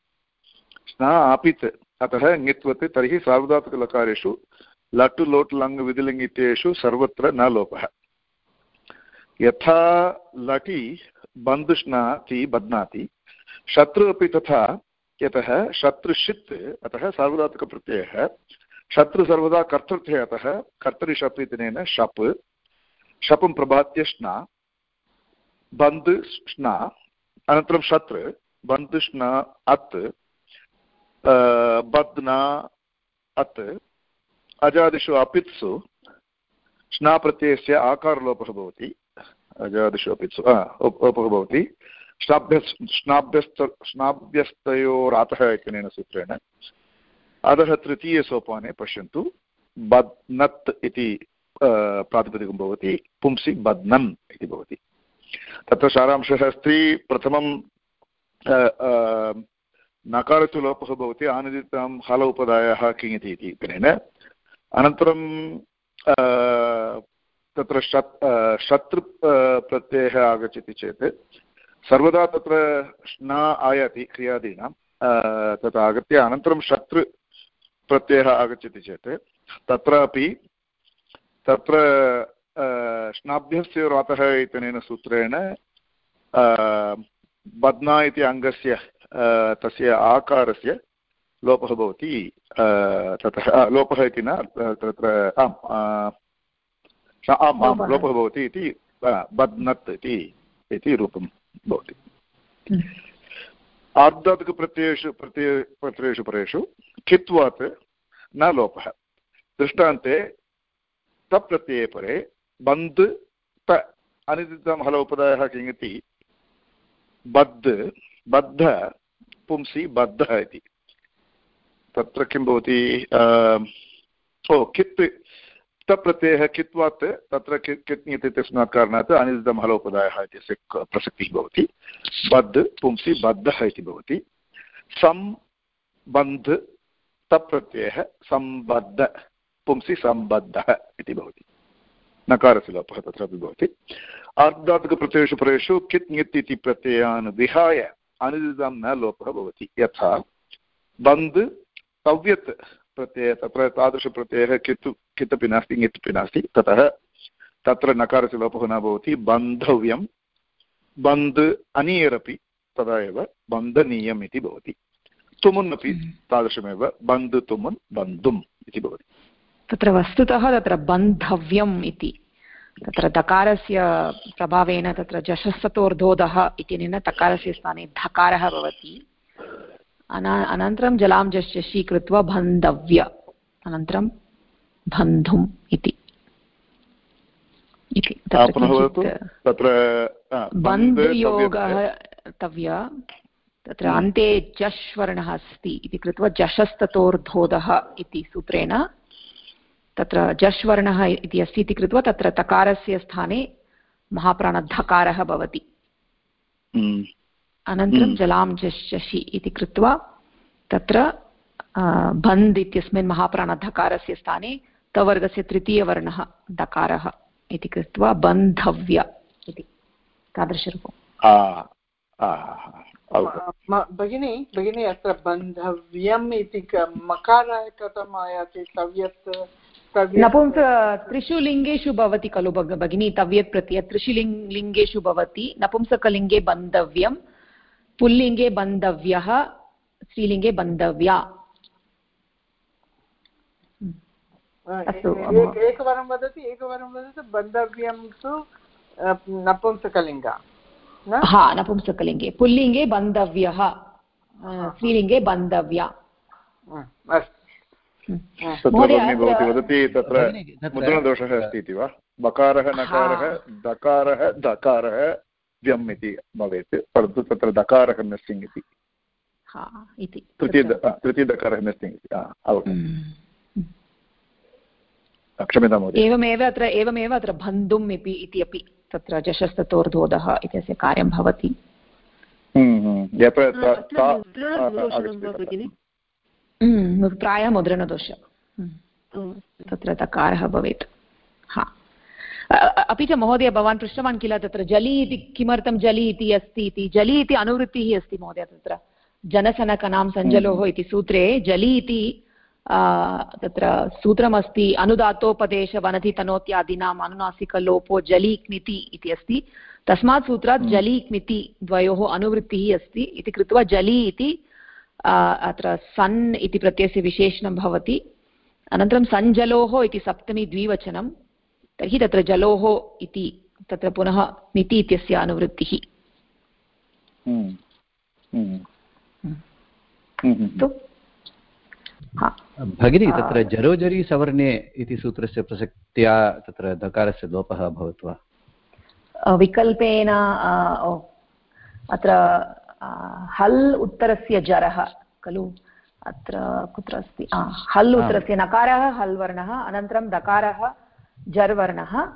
स्ना आपित्, अतः ङित्वत्, तर्हि सार्वधातुकलकारेषु लट् लोट् लङ् विधिलिङ् इत्येषु सर्वत्र न लोपः। यथा लटि बन्धुष्णाति बध्नाति। शत्रु अपि तथा, यतः शत्रुषित्, अतः सार्वधातुकप्रत्ययः शत्रु सर्वदा कर्तृत्वे, अतः कर्तरिशप् इत्यनेन शप्। शपं प्रभात्य श्ना बन्धु श्ना अनन्तरं शत्रु, बन्धुष्णा अत् बध्ना अत्, अजादिषु अपित्सु स्नाप्रत्ययस्य आकारलोपः भवति। अजादिषु भवति। श्नाभ्यस्, श्नाभ्यस्त श्नाभ्यस्तयोरातः इत्यनेन सूत्रेण। अधः तृतीयसोपाने पश्यन्तु। बध्नत् इति प्रातिपदिकं भवति। पुंसि बध्नन् इति भवति। तत्र सारांशः अस्ति। प्रथमं नकारस्य लोपः भवति। आनदितां हल उपदायः किङति इति इत्यनेन। अनन्तरं तत्र शत् शत्रु प्रत्ययः आगच्छति चेत् सर्वदा तत्र न आयाति क्रियादीनां तत् आगत्य अनन्तरं शत्रु प्रत्ययः आगच्छति चेत् तत्रापि तत्र श्नाभ्यस्य रातः इत्यनेन सूत्रेण बध्ना इति अङ्गस्य तस्य आकारस्य लोपः भवति ततः, लोपः इति न तत्र, आम् आम् आं लोपः भवति इति बध्नत् इति रूपं भवति। आर्धातुकप्रत्ययेषु प्रत्यय प्रत्ययेषु परेषु कित्वात् न लोपः। दृष्टान्ते तप्रत्यये परे बन्द् त अनिदितं हलोपदायः किङति बद् बद्ध पुंसि बद्धः इति। तत्र किं भवति ओ कित् तप्रत्ययः कित्वात् तत्र कित् इत्यस्मात् कारणात् अनिदितं हलोपदायः इत्यस्य प्रसक्तिः भवति। बद् पुंसि बद्धः इति भवति। सम्बन्ध् तप्रत्ययः सम्बद्ध पुंसि सम्बद्धः इति भवति। नकारस्य लोपः तत्रापि भवति। आर्धातुकप्रत्ययेषु परेषु कित् ङित् इति प्रत्ययान् विहाय अनुदितं न लोपः भवति। यथा बन्द् तव्यत् प्रत्ययः तत्र तादृशप्रत्ययः कित् कितपि नास्ति ङित् नास्ति। ततः तत्र नकारस्य लोपः न भवति। बन्धव्यं। बन्द् अनीयरपि तदा एव बन्धनीयम् इति भवति। तुमुन् अपि हम्म। तादृशमेव बन्द् तुमुन् बन्धुम् इति भवति। तत्र वस्तुतः तत्र बन्धव्यम् इति। तत्र दकारस्य प्रभावेन तत्र जशस्ततोर्धोधः इत्यनेन तकारस्य स्थाने धकारः भवति। अनन्तरं जलां जशि कृत्वा बन्धव्य अनन्तरं बन्धुम् इति बन्धयोगः तव्य तत्र। अन्ते जश् वर्णः अस्ति इति कृत्वा जशस्ततोर्धोधः इति सूत्रेण तत्र जश् वर्णः इति अस्ति इति कृत्वा तत्र तकारस्य स्थाने महाप्राणधकारः भवति हम्म। अनन्तरं हम्म। जलां जशि इति कृत्वा तत्र बन्द् इत्यस्मिन् महाप्राणधकारस्य स्थाने तवर्गस्य तृतीयवर्णः दकारः इति कृत्वा बन्धव्य इति तादृशरूपम् भगिनी भगिनी अत्र बन्धव्यम् इति मकारः कथम् आयाति तव्यत् नपुंस त्रिषु लिङ्गेषु भवति खलु भगिनी तव्यत् प्रत्यय त्रिषु लिङ् लिङ्गेषु भवति नपुंसकलिङ्गे बन्धव्यं पुल्लिङ्गे बन्धव्यः स्त्रीलिङ्गे बन्धव्या। अस्तु एकवारं वदति एकवारं वदतु बन्धव्यं तु नपुंसकलिङ्ग हा नपुंसकलिङ्गे। पुल्लिङ्गे बन्धव्यः स्त्रीलिङ्गे बन्धव्या। वदति तत्र मुद्रणदोषः अस्ति इति वा? बकारः नकारः दकारः दकारः व्यम् इति भवेत् परन्तु तत्र दकारः मिस्सिङ्ग् इति। तृतीय तृतीयदकारः मिस्सिङ्ग् इति अवगतम् क्षम्यतां महोदय। एवमेव अत्र एवमेव अत्र बन्धुम् इति इति अपि तत्र जशस्ततोर्धोधः इत्यस्य कार्यं भवति। हम्म, प्रायः मुद्रणदोष। हम्म, तत्र तकारः भवेत्। अपि च महोदय भवान् पृष्टवान् किल तत्र? जली इति किमर्थं जली इति अस्ति इति? जली इति अनुवृत्तिः अस्ति महोदय तत्र। जनसनकनां सञ्जलोः हम्म। इति सूत्रे जली इति तत्र सूत्रमस्ति अनुदातोपदेशवनधितनोत्यादीनाम् अनुनासिकलोपो जलीक्निति इति अस्ति। तस्मात् सूत्रात् जलीक्निति द्वयोः अनुवृत्तिः अस्ति। इति कृत्वा जली इति अत्र सन् इति प्रत्ययस्य विशेषणं भवति। अनन्तरं सञ्जलोः इति सप्तमी द्विवचनं तर्हि तत्र जलोः इति तत्र पुनः निति इत्यस्य अनुवृत्तिः। हम्म। हम्म। हम्म। भगिनी तत्र जरोजरी सवर्णे इति सूत्रस्य प्रसक्त्या तत्र दकारस्य लोपः अभवत् वा? विकल्पेन अत्र हल् उत्तरस्य जरः खलु? अत्र कुत्र अस्ति? हल् उत्तरस्य नकारः हल् वर्णः अनन्तरं दकारः जर् वर्णः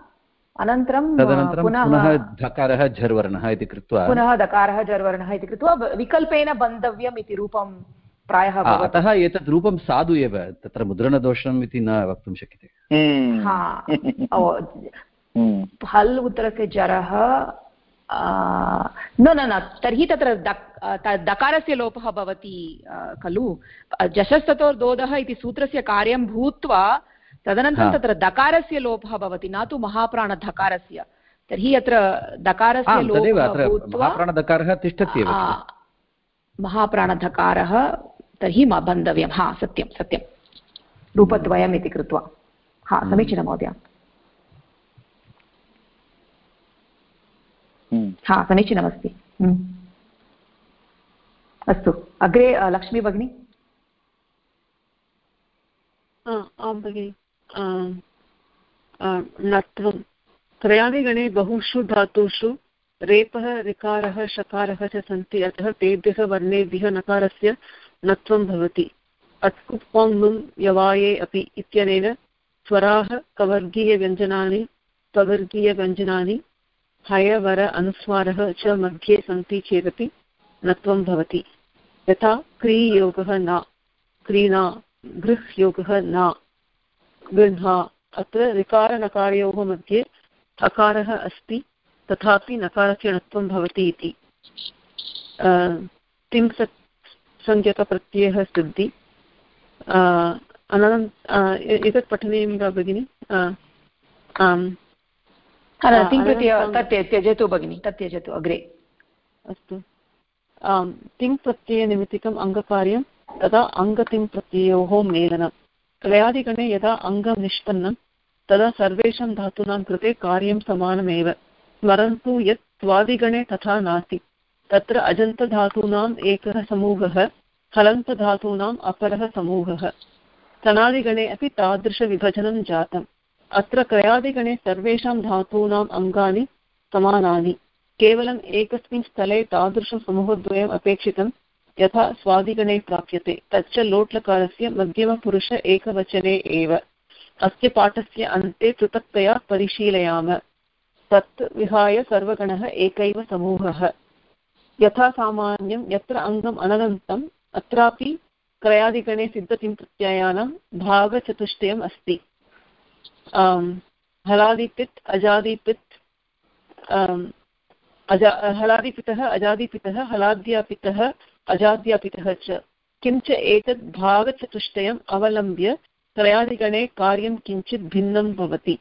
अनन्तरं पुनः धकारः झर्वर्णः इति कृत्वा। पुनः दकारः झर्वर्णः इति कृत्वा विकल्पेन बन्धव्यम् इति रूपं प्रायः अतः एतत् रूपं साधु एव तत्र मुद्रणदोषम् इति न वक्तुं शक्यते। हम्म। हल् उत्तरस्य जरः न न न तर्हि तत्र दकारस्य लोपः भवति खलु। जशस्ततोर्दोदः इति सूत्रस्य कार्यं भूत्वा तदनन्तरं तत्र दकारस्य लोपः भवति न तु महाप्राणधकारस्य तर्हि अत्र दकारस्य महाप्राणधकारः तिष्ठति महाप्राणधकारः तर्हि बन्धव्यं हा सत्यं सत्यं। रूपद्वयम् इति कृत्वा। हा समीचीनं महोदय। हम्म। हा समीचीनमस्ति। हम्म। अस्तु। अग्रे लक्ष्मी भगिनी? आं भगिनि। नत्वं त्रयादिगणे बहुषु धातुषु, रेपः, ऋकारः, शकारः च सन्ति, अतः तेभ्यः वर्णेभ्यः नकारस्य नत्वं भवति। अत्कुप्पाङ् यवाये अपि इत्यनेन स्वराः कवर्गीयव्यञ्जनानि स्ववर्गीयव्यञ्जनानि हयवर अनुस्वारः च मध्ये सन्ति चेदपि नत्वं भवति। यथा क्रीयोगः न, क्रीणा, गृह्योगः न। गृह्णा। अत्र ऋकारनकारयोः मध्ये अकारः अस्ति तथापि नकारस्य णत्वं भवति इति। तिंसत् संज्ञकप्रत्ययः सिद्धि। एतत् पठनीयं वा भगिनि? तत् त्यजतु भगिनि तत् त्यजतु अग्रे। अस्तु। तिङ् प्रत्ययनिमित्तिकम् अङ्गकार्यं तदा अङ्गतिङ् प्रत्ययोः मेलनं क्रयादिगणे यदा अङ्गं निष्पन्नं, तदा सर्वेषां धातूनां कृते कार्यं समानमेव। स्मरन्तु यत् त्वादिगणे तथा नास्ति, तत्र अजन्तधातूनाम् एकः समूहः, हलन्तधातूनाम् अपरः समूहः। तनादिगणे अपि तादृशविभजनं जातम्। अत्र क्रयादिगणे सर्वेषां धातूनाम् अङ्गानि समानानि। केवलम् एकस्मिन् स्थले तादृशं समूहद्वयम् अपेक्षितं यथा स्वादिगणे प्राप्यते। तच्च लोट्लकारस्य मध्यमपुरुष एकवचने एव। अस्य पाठस्य अन्ते पृथक्तया परिशीलयाम। तत् विहाय सर्वगणः एकैव समूहः। यथा सामान्यं यत्र अङ्गम् अनन्तम् अत्रापि क्रयादिगणे सिद्धतिं प्रत्ययानां भागचतुष्टयम् अस्ति। हलादिपित्, अजादिपित् अजा, हलादिपितः, अजादिपितः, हलाद्यापितः अजाद्यापितः च। किञ्च एतत् भागचतुष्टयम् अवलम्ब्य त्रयादिगणे कार्यं किञ्चित् भिन्नं भवति।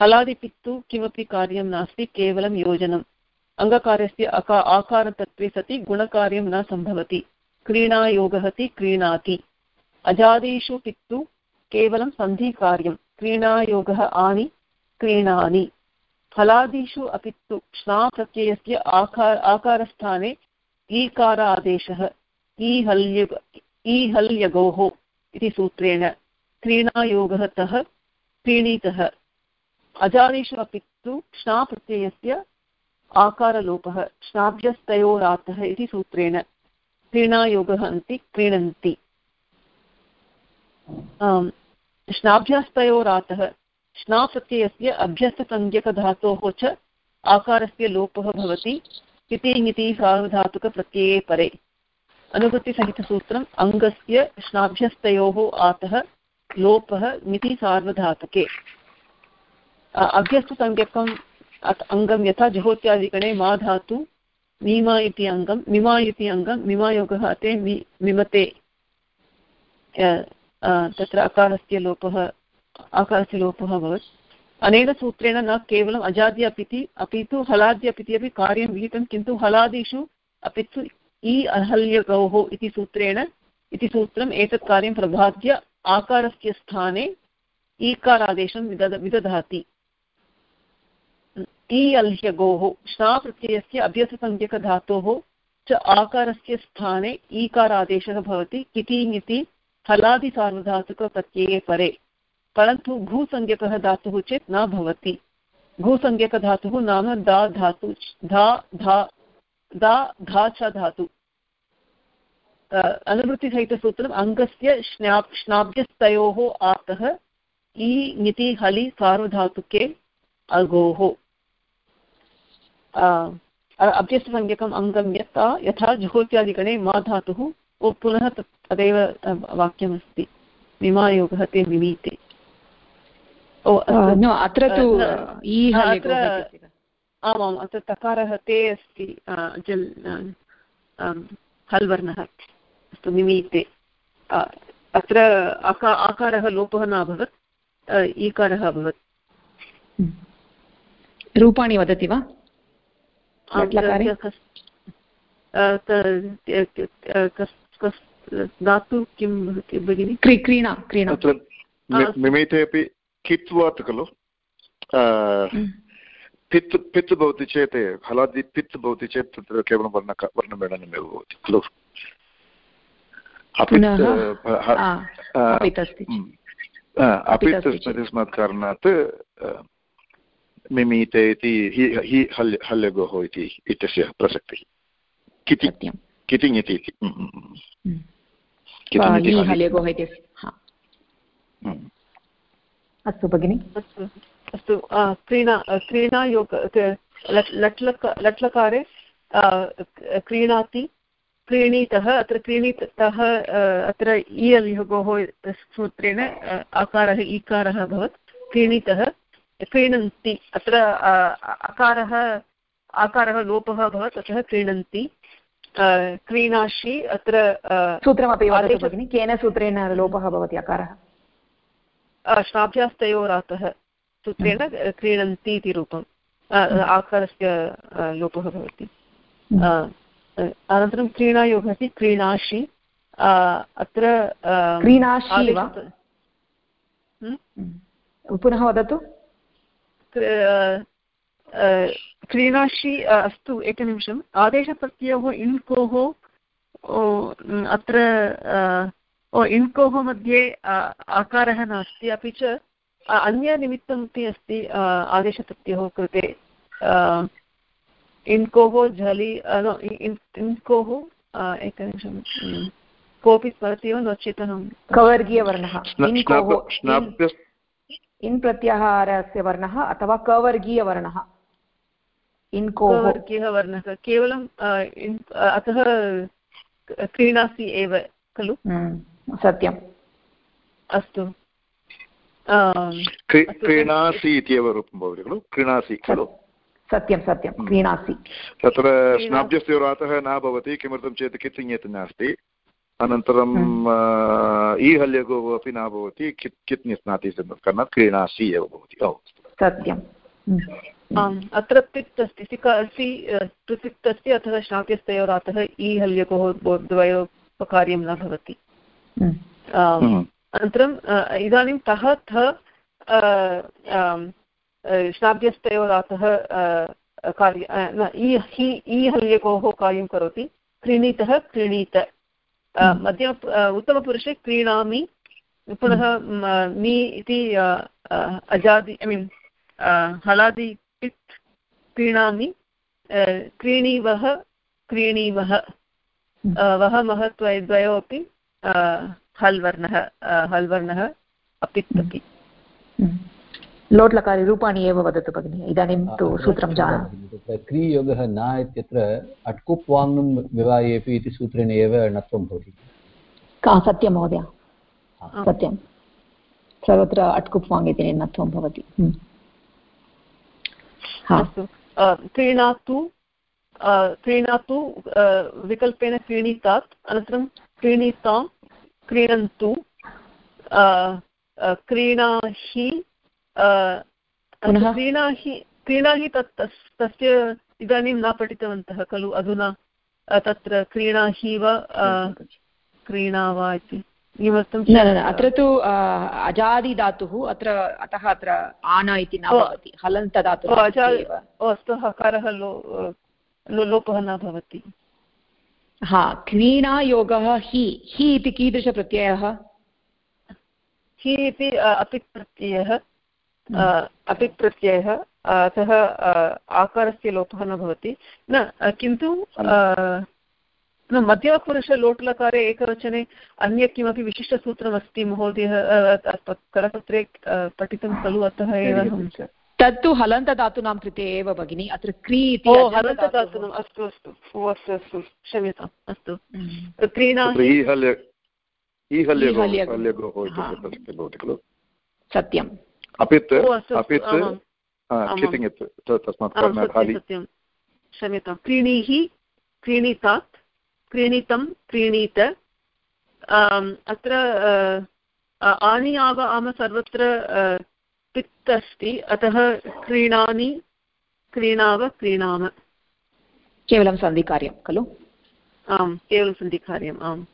हलादिपित्तु किमपि कार्यं नास्ति, केवलं योजनम्। अङ्गकार्यस्य अका आकारतत्त्वे सति गुणकार्यं न सम्भवति। क्रीणायोगः क्रीणाति। अजादिषु पित्तु केवलं सन्धिकार्यं क्रीणायोगः आनि, क्रीणानि। फलादिषु अपि तु प्रत्ययस्य आकार आकारस्थाने ईकार आदेशः ईहल्य ईहल्यगोः इति सूत्रेण क्रीणायोगः तः क्रीणीतः। अजादिषु अपि तु प्रत्ययस्य आकारलोपः इति सूत्रेण क्रीणायोगः अन्ति क्रीणन्ति। श्नाभ्यस्तयोरातः श्ना अभ्यस्तसंज्ञकधातोः च आकारस्य लोपः भवति। इति सार्वधातुकप्रत्यये परे। अनुवृत्तिसहितसूत्रम् अङ्गस्य श्नाभ्यस्तयोः आतः लोपः मिति सार्वधातुके। अभ्यस्तसंज्ञकम् अङ्गं यथा जुहोत्यादिगणे मा धातु मीमा इति अङ्गं मिमा इति अङ्गं मिमायोगः अते, मि, मिमते। तत्र अकारस्य लोपः, आकारस्य लोपः अभवत्। अनेन सूत्रेण न केवलम् अजाद्यपिति अपि तु हलाद्यपिति अपि कार्यं विहितं, किन्तु हलादिषु अपि तु इ अहल्यगौः इति सूत्रेण, इति सूत्रम् एतत् कार्यं प्रभाद्य आकारस्य स्थाने ईकारादेशं विदद विदधाति। इ अल्ह्यगोः श्ना प्रत्ययस्य अभ्यससंज्ञकधातोः च आकारस्य स्थाने ईकारादेशः भवति किति हलादिसार्वधातुकप्रत्यये परे। परन्तु भूसंज्ञकः धातुः चेत् न भवति। भूसंज्ञकधातुः नाम दा धातु, धा धा, दा, धा च धातु। अनुवृत्तिसहितसूत्रम् अङ्गस्य श्नाप् श्नाभ्यस्तयोः आतः इ निति हलि सार्वधातुके अगोः। अभ्यस्तसंज्ञकम् अङ्गं यथा यथा जुहोत्यादिगणे मा धातुः पुनः तदेव वाक्यमस्ति। मिमायोगः ते मिमीते। अत्र तु आमाम् अत्र तकारः ते अस्ति जल् हल्वर्णः अस्तु मिमीते अत्र अका आकारः लोपः न अभवत् ईकारः अभवत् रूपाणि वदति वा धातु किं भवति भगिनि क्रीणा क्रीणा मिमिते अपि कित्वात् खलु पित् पित् भवति चेत् हलादि पित् भवति चेत् तत्र केवलं वर्ण वर्णमेलनमेव भवति खलु? अपित् तस्मात् कारणात् मिमीते इति हि हल् हल्यगोः इति इत्यस्य प्रसक्तिः। किति कितिङ् इति अस्तु भगिनि। अस्तु क्रीणा क्रीणायोग लट्लक लट्लकारे क्रीणाति क्रीणीतः अत्र क्रीणीतः अत्र इयल्युगोः सूत्रेण आकारः ईकारः अभवत्। क्रीणीतः क्रीणन्ति अत्र अकारः आकारः लोपः अभवत् अतः क्रीणन्ति। क्रीणाशि अत्र सूत्रमपि भगिनि केन सूत्रेण लोपः भवति अकारः श्राभ्यास्तयोरातः सूत्रेण हम्म। क्रीणन्ति इति रूपम् हम्म। आकारस्य लोपः भवति हम्म। अनन्तरं क्रीणायोगः अस्ति क्रीणाशि अत्र क्रीणाशि पुनः वदतु क्रीणाशि अस्तु एकनिमिषम् आदेशप्रत्ययोः इण्कोः अत्र इण्कोः मध्ये आकारः नास्ति। अपि च अन्यनिमित्तमपि अस्ति आदेशप्रत्ययोः कृते। इण्कोः झलि इण्कोः एकनिमिषं कोऽपि स्मरति वा नो चेत् अहं कवर्गीयवर्णः। इन् प्रत्याहारस्य वर्णः अथवा कवर्गीयवर्णः। इन्कोवर्गीयः वर्णः केवलं अतः क्रीणासि एव खलु? सत्यम्। अस्तु। क्रीणासि इत्येव रूपं भवति खलु? क्रीणासि खलु? सत्यं सत्यं। हम्म। क्रीणासि। तत्र स्नाब्जस्य रातः न भवति किमर्थं चेत् कित्तिङ्यत् नास्ति। अनन्तरं हम्म। ईहल्यगो अपि न भवति कित् कित् निस्नाति कारणात् क्रीणासि एव भवति। ओ सत्यं हम्म। आम् अत्र तित् अस्ति सिक सि अस्ति अथवा श्नाप्यस्तयोरातः ईहल्यगोः द्वयोपकार्यं न भवति। अनन्तरम् इदानीं तः थ श्राव्यस्तयोरातः कार्य न हि इ हल्यकोः कार्यं करोति क्रीणीतः क्रीणीत हम्म। मध्यम उत्तमपुरुषे क्रीणामि पुनः मी इति अजादि ऐ मीन् हलादि पित् क्रीणामि क्रीणीवः क्रीणीवः। वः महत्व द्वयोपि हल् वर्णः हल् वर्णः अपित् अपि लोट् लकारि रूपाणि एव वदतु भगिनि इदानीं तु सूत्रं जानामि। तत्र क्रियोगः न इत्यत्र अट्कुप् वाङ्नुं विवाहेपि इति सूत्रेण एव णत्वं भवति। का सत्यं महोदय? सत्यं। सर्वत्र अट्कुप् वाङ् इति णत्वं भवति। क्रीणातु क्रीणातु विकल्पेन क्रीणीतात् अनन्तरं क्रीणीतां क्रीडन्तु क्रीणाहि क्रीणाहि क्रीणाहि तत् तस्य इदानीं न पठितवन्तः खलु अधुना तत्र क्रीणाहि वा क्रीणा वा इति किमर्थं न न अत्र तु अजादिधातुः अत्र अतः अत्र आन इति न भवति हलन्तधातुः अस्तु हकारः लो लोपः न भवति। हा क्रीणायोगः हि हि इति कीदृशप्रत्ययः? हि इति अपिक् प्रत्ययः हम्म। अपिक् प्रत्ययः अतः आकारस्य लोपः न भवति। न किन्तु न मध्यमपुरुषलोट्लकारे एकवचने अन्य किमपि विशिष्टसूत्रमस्ति महोदयः करपत्रे पठितं खलु अतः एव तत्तु हलन्तधातूनां कृते एव भगिनि अत्र क्री इति हलन्तधातूनाम् अस्तु अस्तु ओ अस्तु अस्तु क्षम्यताम् अस्तु। हम्म। सत्यम्। अपित् सत्यं क्षम्यतां क्रीणीः क्रीणीतात् क्रीणीतं क्रीणीत। अत्र आनि आव आम सर्वत्र पित् अस्ति अतः क्रीणानि क्रीणाव क्रीणाम। केवलं सन्धिकार्यं खलु? आम् केवलं सन्धिकार्यम् आम्।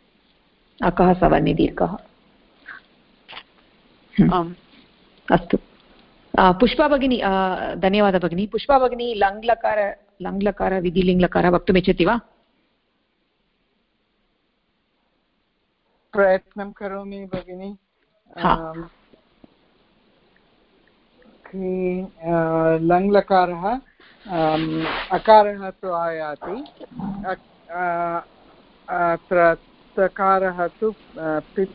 अकः सवर्णिदीर्घः आम्। अस्तु। पुष्पा भगिनी धन्यवादः भगिनी। पुष्पा भगिनी लङ्लकार लङ्लकार विधिलिङ्लकार वक्तुमिच्छति वा? प्रयत्नं करोमि भगिनि। लङ्लकारः अकारः तु आयाति। अत्र तकारः तु पित्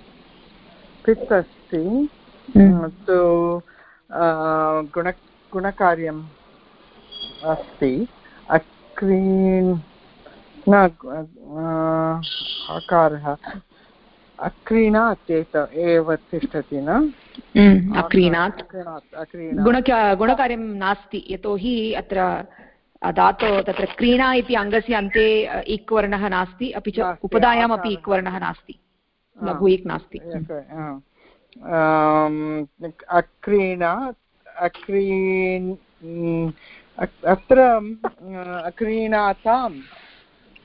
पित् अस्ति हम्म। तु गुण गुणकार्यम् अस्ति। अक्रीन् न आकारः। अक्रीणात् एव तिष्ठति न? अक्रीणात् गुणकार्यं नास्ति यतोहि अत्र धातो तत्र क्रीणा इति अङ्गस्य अन्ते इक् वर्णः नास्ति अपि च उपधायामपि इक् वर्णः नास्ति लघु इक् नास्ति अक्रीणा अक्रीन् अत्र अक्रीणातां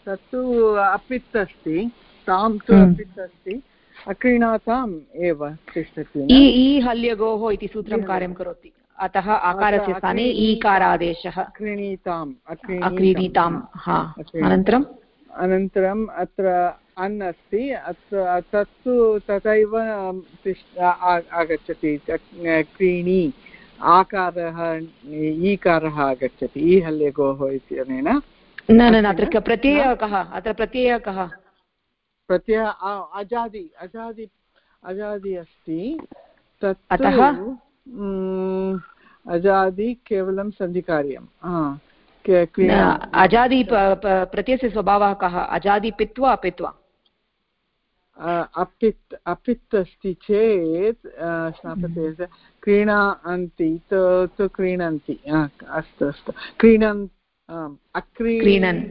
तत्तु अपित् अस्ति तां तु हम्म। अपित् अस्ति अक्रीणाताम् एव तिष्ठति इ हल्यगोः इति सूत्रं कार्यं करोति। अतः आकारस्य स्थाने ईकारादेशः। अक्रीणीताम् अनन्तरम् अनन्तरम् अत्र अन् अस्ति अत्र तत्तु तथैव आगच्छति। क्रीणी आकारः ईकारः आगच्छति। ईहल्यगोः इत्यनेन। न न अत्र प्रत्ययः कः अत्र प्रत्ययः कः प्रत्ययः अजादि अजादि अजादि अस्ति। तत् अजादि केवलं सन्धिकार्यं अजादि प्रत्ययस्य स्वभावः कः? अजादि पित्वा अपित्वा? अपित् अपित् अस्ति चेत् स्नापते क्रीणान्ति तु क्रीणन्ति। अस्तु अस्तु। क्रीणन् अक्रीणन्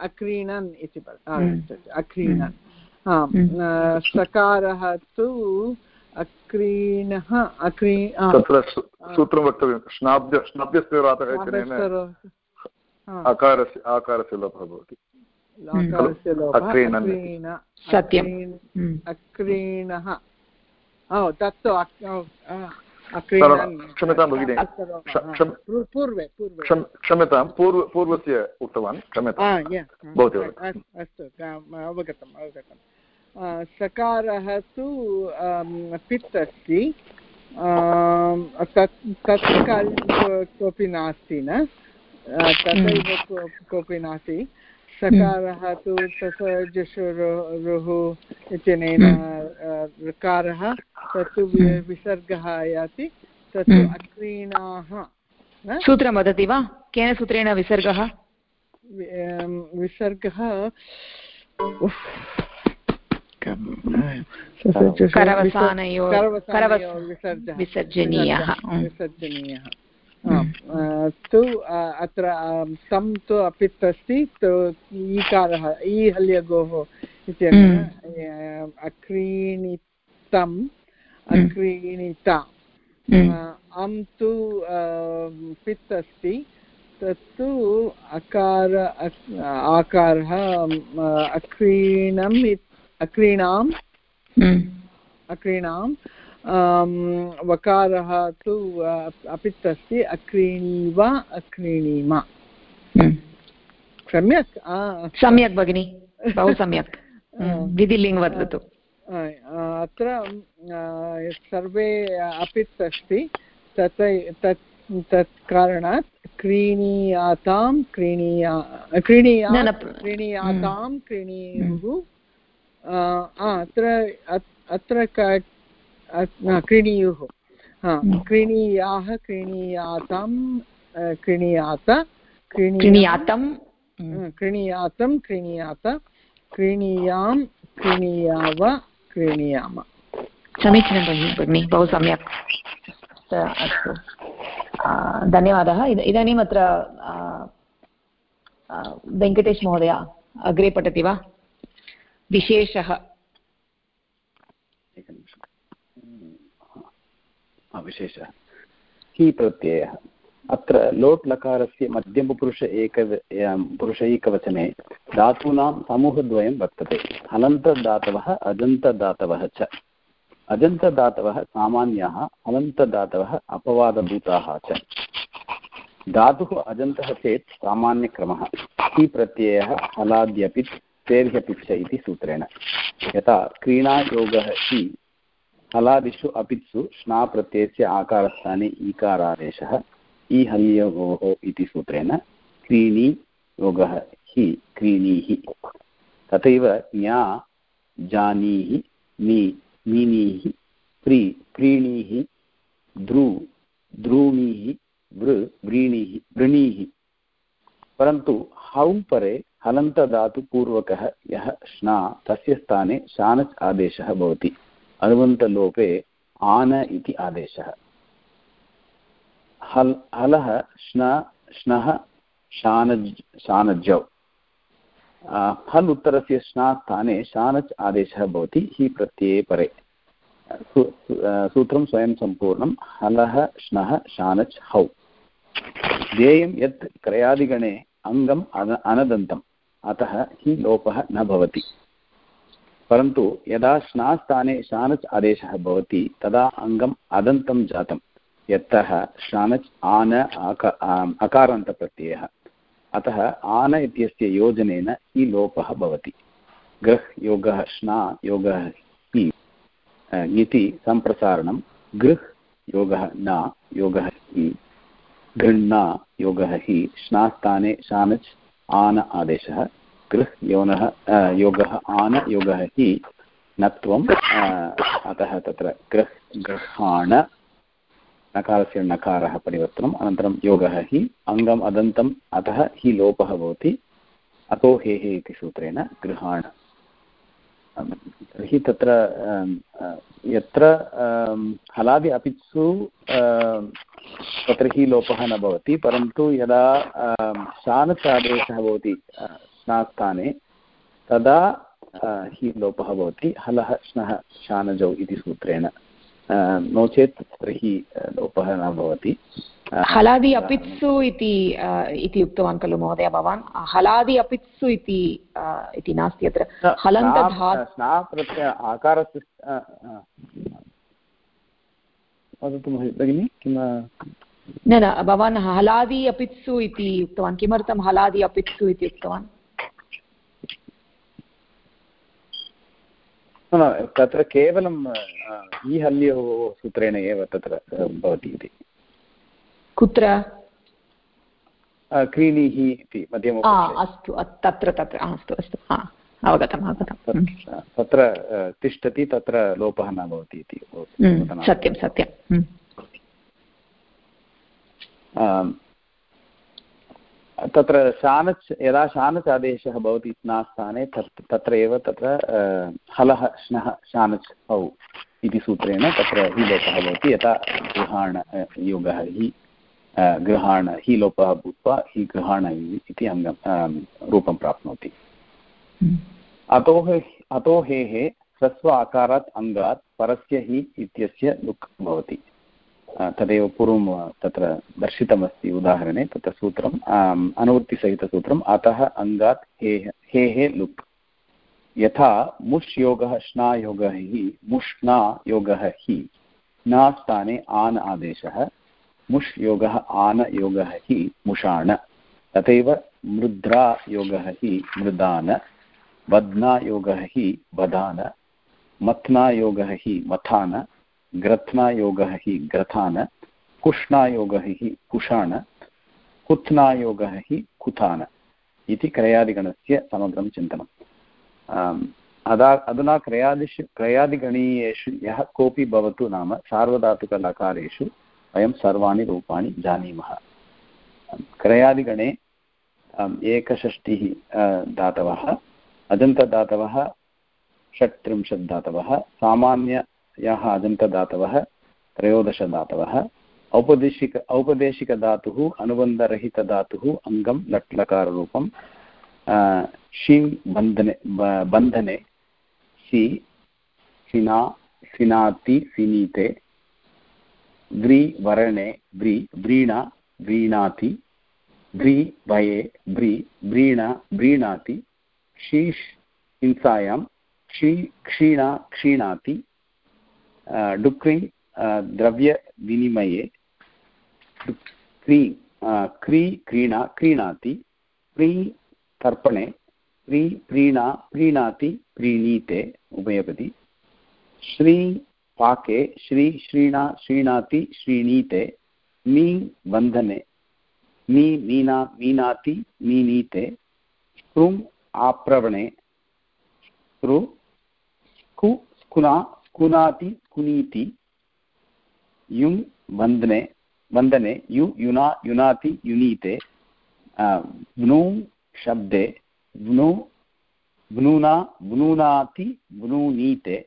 अक्रीणन् इति हम्म। अक्रीणन्। हम्म। सकारः तु अक्रीणः अक्री सूत्रं वक्तव्यं स्नाब्द स्नाब्दस्य आकारस्य आकारस्य लोपः भवति। सत्यम्। अक्रीणः ओ तत्तु क्षम्यतां भगिनि। पूर्वे क्षम्यतां पूर्व पूर्वस्य उक्तवान् क्षम्यतां। भवति अस्तु अवगतम् अवगतं सकारः तु पित् अस्ति तत् तत् कोऽपि नास्ति न? तथैव कोऽपि नास्ति। सकारः तु ससजशुरुः इत्यनेन ऋकारः तत्तु विसर्गः आयाति तत्तु अक्रीणाः सूत्रं वदति वा? केन सूत्रेण विसर्गः? विसर्गः विसर्जनीयः। विसर्जनीयः। तु अत्र तं तु अपित् अस्ति ईकारः ई हल्यगोः इत्यनेन अक्रीणितम् अक्रीणिता। अं तु पित् अस्ति तत्तु अकार आकारः अक्रीणम् अक्रीणाम्। अक्रीणां वकारः तु अपित् अस्ति अक्रीणीव अक्रीणीम हम्म। सम्यक्? सम्यक् भगिनि। बहु सम्यक्। <laughs> विधिलिङ्ग् वदतु अत्र सर्वे अपित् अस्ति तत् तत् तत् कारणात् क्रीणीयातां क्रीणीया क्रीणीया क्रीणीयातां क्रीणीयुः। अत्र अत्र क्रीणीयुः। हम्म। क्रीणीयाः क्रीणीयातां क्रीणीयात क्रीणीयातं क्रीणीयातं क्रीणीयात क्रीणीयां क्रीणीयाव क्रीणीयाम। समीचीनं भगिनि बहु सम्यक्। अस्तु। धन्यवादः। इदानीम् अत्र वेङ्कटेश महोदय अग्रे पठति वा? विशेषः। विशेषः हि प्रत्ययः अत्र लोट् लकारस्य मध्यमपुरुष एक पुरुषैकवचने धातूनां समूहद्वयं वर्तते हलन्तदातवः अदन्तदातवः च अजन्तदातवः सामान्याः हलन्तदातवः अपवादभूताः च धातुः अजन्तः चेत् सामान्यक्रमः हि प्रत्ययः हलाद्यपित् तेर्ह्यपिच्च इति सूत्रेण यथा क्रीणायोगः हि हलादिषु अपित्सु स्नाप्रत्ययस्य आकारस्थाने ईकारादेशः ईहल्ययोः इति सूत्रेण, क्रीणी योगः हि क्रीणीः। तथैव ज्ञा जानीः, नी मीनीः प्री प्रीणीः ध्रू द्रूणीः, वृ व्रीणीः, वृणीः। परन्तु हौ परे हलन्तधातुपूर्वकः यः श्ना तस्य स्थाने शानच् आदेशः भवति। अनुबन्तलोपे आन इति आदेशः। हल्, हलः श्न, श्नः, शानज् शानजौ हल् उत्तरस्य श्नास्थाने शानच् आदेशः भवति, हि प्रत्यये परे। सूत्रं स्वयं सम्पूर्णं, हलः, श्नः शानच् हौ। ध्येयं यत् क्रयादिगणे अङ्गम् अन, अनदन्तम्, अतः हि लोपः न भवति। परन्तु यदा श्नास्थाने शानच् आदेशः भवति, तदा अङ्गम् अदन्तं जातं यतः शानच् आन आक अकारान्तप्रत्ययः। अतः आन इत्यस्य योजनेन हि लोपः भवति। गृह् योगः श्ना योगः हि इति सम्प्रसारणं गृह् योगः न योगः हि गृह्णा योगः हि श्नास्थाने शानच् आन आदेशः गृह् योनः योगः, आन, योगः हि नत्वम् अतः तत्र गृह् गृहाण नकारस्य नकारः परिवर्तनम्, अनन्तरं योगः हि अङ्गम्, अदन्तम्, अतः हि लोपः भवति। अतो हेः इति सूत्रेण गृहाण तर्हि तत्र यत्र हलादि अपित्सु तत्र हि लोपः न भवति, परन्तु यदा शानच् आदेशः भवति स्नास्थाने तदा हि लोपः भवति। हलः श्नः शानजौ इति सूत्रेण। नो चेत् तर्हि लोपः न भवति। हलादि अपित्सु इति इति उक्तवान् खलु महोदय भवान्। हलादि अपित्सु इति इति नास्ति अत्र। स्ना आकारस्य वदतु भगिनि किं न न भवान् हलादि अपित्सु इति उक्तवान्। किमर्थं हलादि अपित्सु इति उक्तवान्? तत्र केवलं ईहल्योः सूत्रेण एव तत्र भवति इति। कुत्र? क्रीणीः इति मध्यम अस्तु तत्र तत्र अस्तु अस्तु अवगतम् अवगतम् तत्र तिष्ठति तत्र लोपः न भवति इति सत्यं सत्यं तत्र शानच् यदा शानच् आदेशः भवति स्नास्थाने तत् तत्र एव तत्र हलः श्नः शानच् औ इति सूत्रेण तत्र हि लोपः भवति। यथा गृहाण योगः हि गृहाण हि लोपः भूत्वा हि गृहाण इति अङ्गं रूपं प्राप्नोति। हम्म। अतोः अतोहेः ह्रस्व आकारात् अङ्गात् परस्य हि इत्यस्य लुक् भवति। तदेव पूर्वं तत्र दर्शितमस्ति उदाहरणे, तत्र सूत्रम् अनुवृत्तिसहितसूत्रम्, अतः अङ्गात् हे हे हे लुक् यथा, मुष् योगः, श्ना हि मुष्णा योगः हि, न स्थाने आन् आदेशः, मुष् योगः, आन योगः हि, मुषाण। तथैव, मृद्रा योगः हि, मृदान। बध्ना योगः हि, बधान। मथ्ना योगः हि, मथान। ग्रथनायोगः हि ग्रथान कुष्णायोगः हि कुषाण कुत्नायोगः हि कुथान इति क्रयादिगणस्य समग्रं चिन्तनम्। अदा, अधुना क्रयादिषु, क्रयादिगणीयेषु यः कोऽपि भवतु नाम सार्वधातुकलकारेषु वयं सर्वाणि रूपाणि जानीमः। क्रयादिगणे एकषष्टिः दातवः, अजन्तदातवः, षट्त्रिंशत् दातवः, सामान्य याः अजन्तदातवः त्रयोदशदातवः। औपदेशिक, औपदेशिकधातुः, अनुबन्धरहितधातुः अङ्गं लट् लकाररूपं शीं बन्धने बन्धने सि सिना सिनाति सिनीते व्री वरणे व्री व्रीणा व्रीणाति व्री व्री व्रीणा व्रीणाति शीष् हिंसायां, क्षी, क्षीणा, क्षीणाति डुक्रिङ् द्रव्यविनिमये क्री क्री क्रीणा क्रीणाति प्री तर्पणे प्री प्रीणा प्रीणाति प्रीणीते उभयपदि श्री पाके श्री श्रीणा श्रीणाति श्रीणीते मी बन्धने मी मीना मीनाति मीनीते कृम् आप्रवणे कृ कु स्कुना स्कुनाति कुनीति युङ् बन्धने बन्धने यु, युना, युनाति, युनीते व्नु, शब्दे, व्नु, व्नुना, व्नुनाति, व्नुनीते,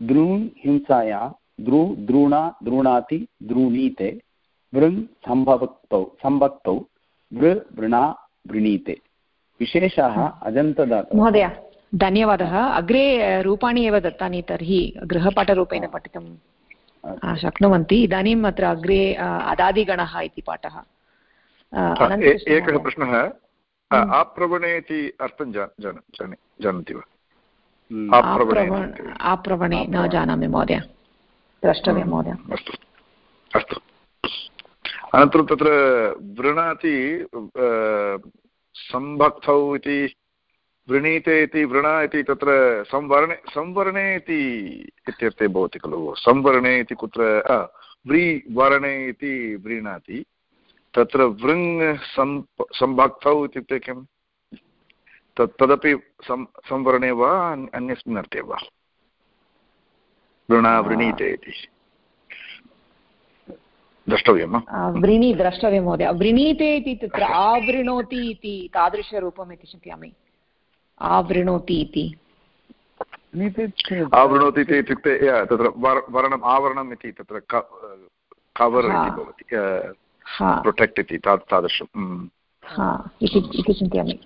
द्रून्, हिंसाया, द्रु, द्रोणा, द्रोणाति द्रूणीते वृङ् सम्भक्तौ सम्भक्तौ वृ, वृणा, वृणीते। विशेषाः अजन्तदातः महोदय धन्यवादः। अग्रे रूपाणि एव दत्तानि तर्हि गृहपाठरूपेण पठितुं शक्नुवन्ति। इदानीम् अत्र अग्रे अदादिगणः इति पाठः। एकः प्रश्नः। आप्रवणे इति अर्थं जानन्ति वा? आप्रवणे न जानामि महोदय। द्रष्टव्यं महोदय। अस्तु। अस्तु। अनन्तरं तत्र वृणाति सम्भक्तौ इति वृणीते इति वृणा इति तत्र संवर्णे संवर्णे इति इत्यर्थे भवति खलु। संवर्णे इति कुत्र व्रीवर्णे इति व्रीणाति। तत्र वृङ् सम्भक्तौ इत्युक्ते किम्? तत् तदपि संवरणे वा अन्यस्मिन् अर्थे वा? वृणा, वृणीते इति। द्रष्टव्यं व्रीणि द्रष्टव्यं महोदय। वृणीते इति तत्र आवृणोति इति तादृशरूपम् इति चिन्तयामि। आवृणोति इति। आवृणोति इति इत्युक्ते तत्र वर्णम् आवरणम् इति तत्र कवर् इति भवति प्रोटेक्ट् इति तादृशम् इति चिन्तयामि।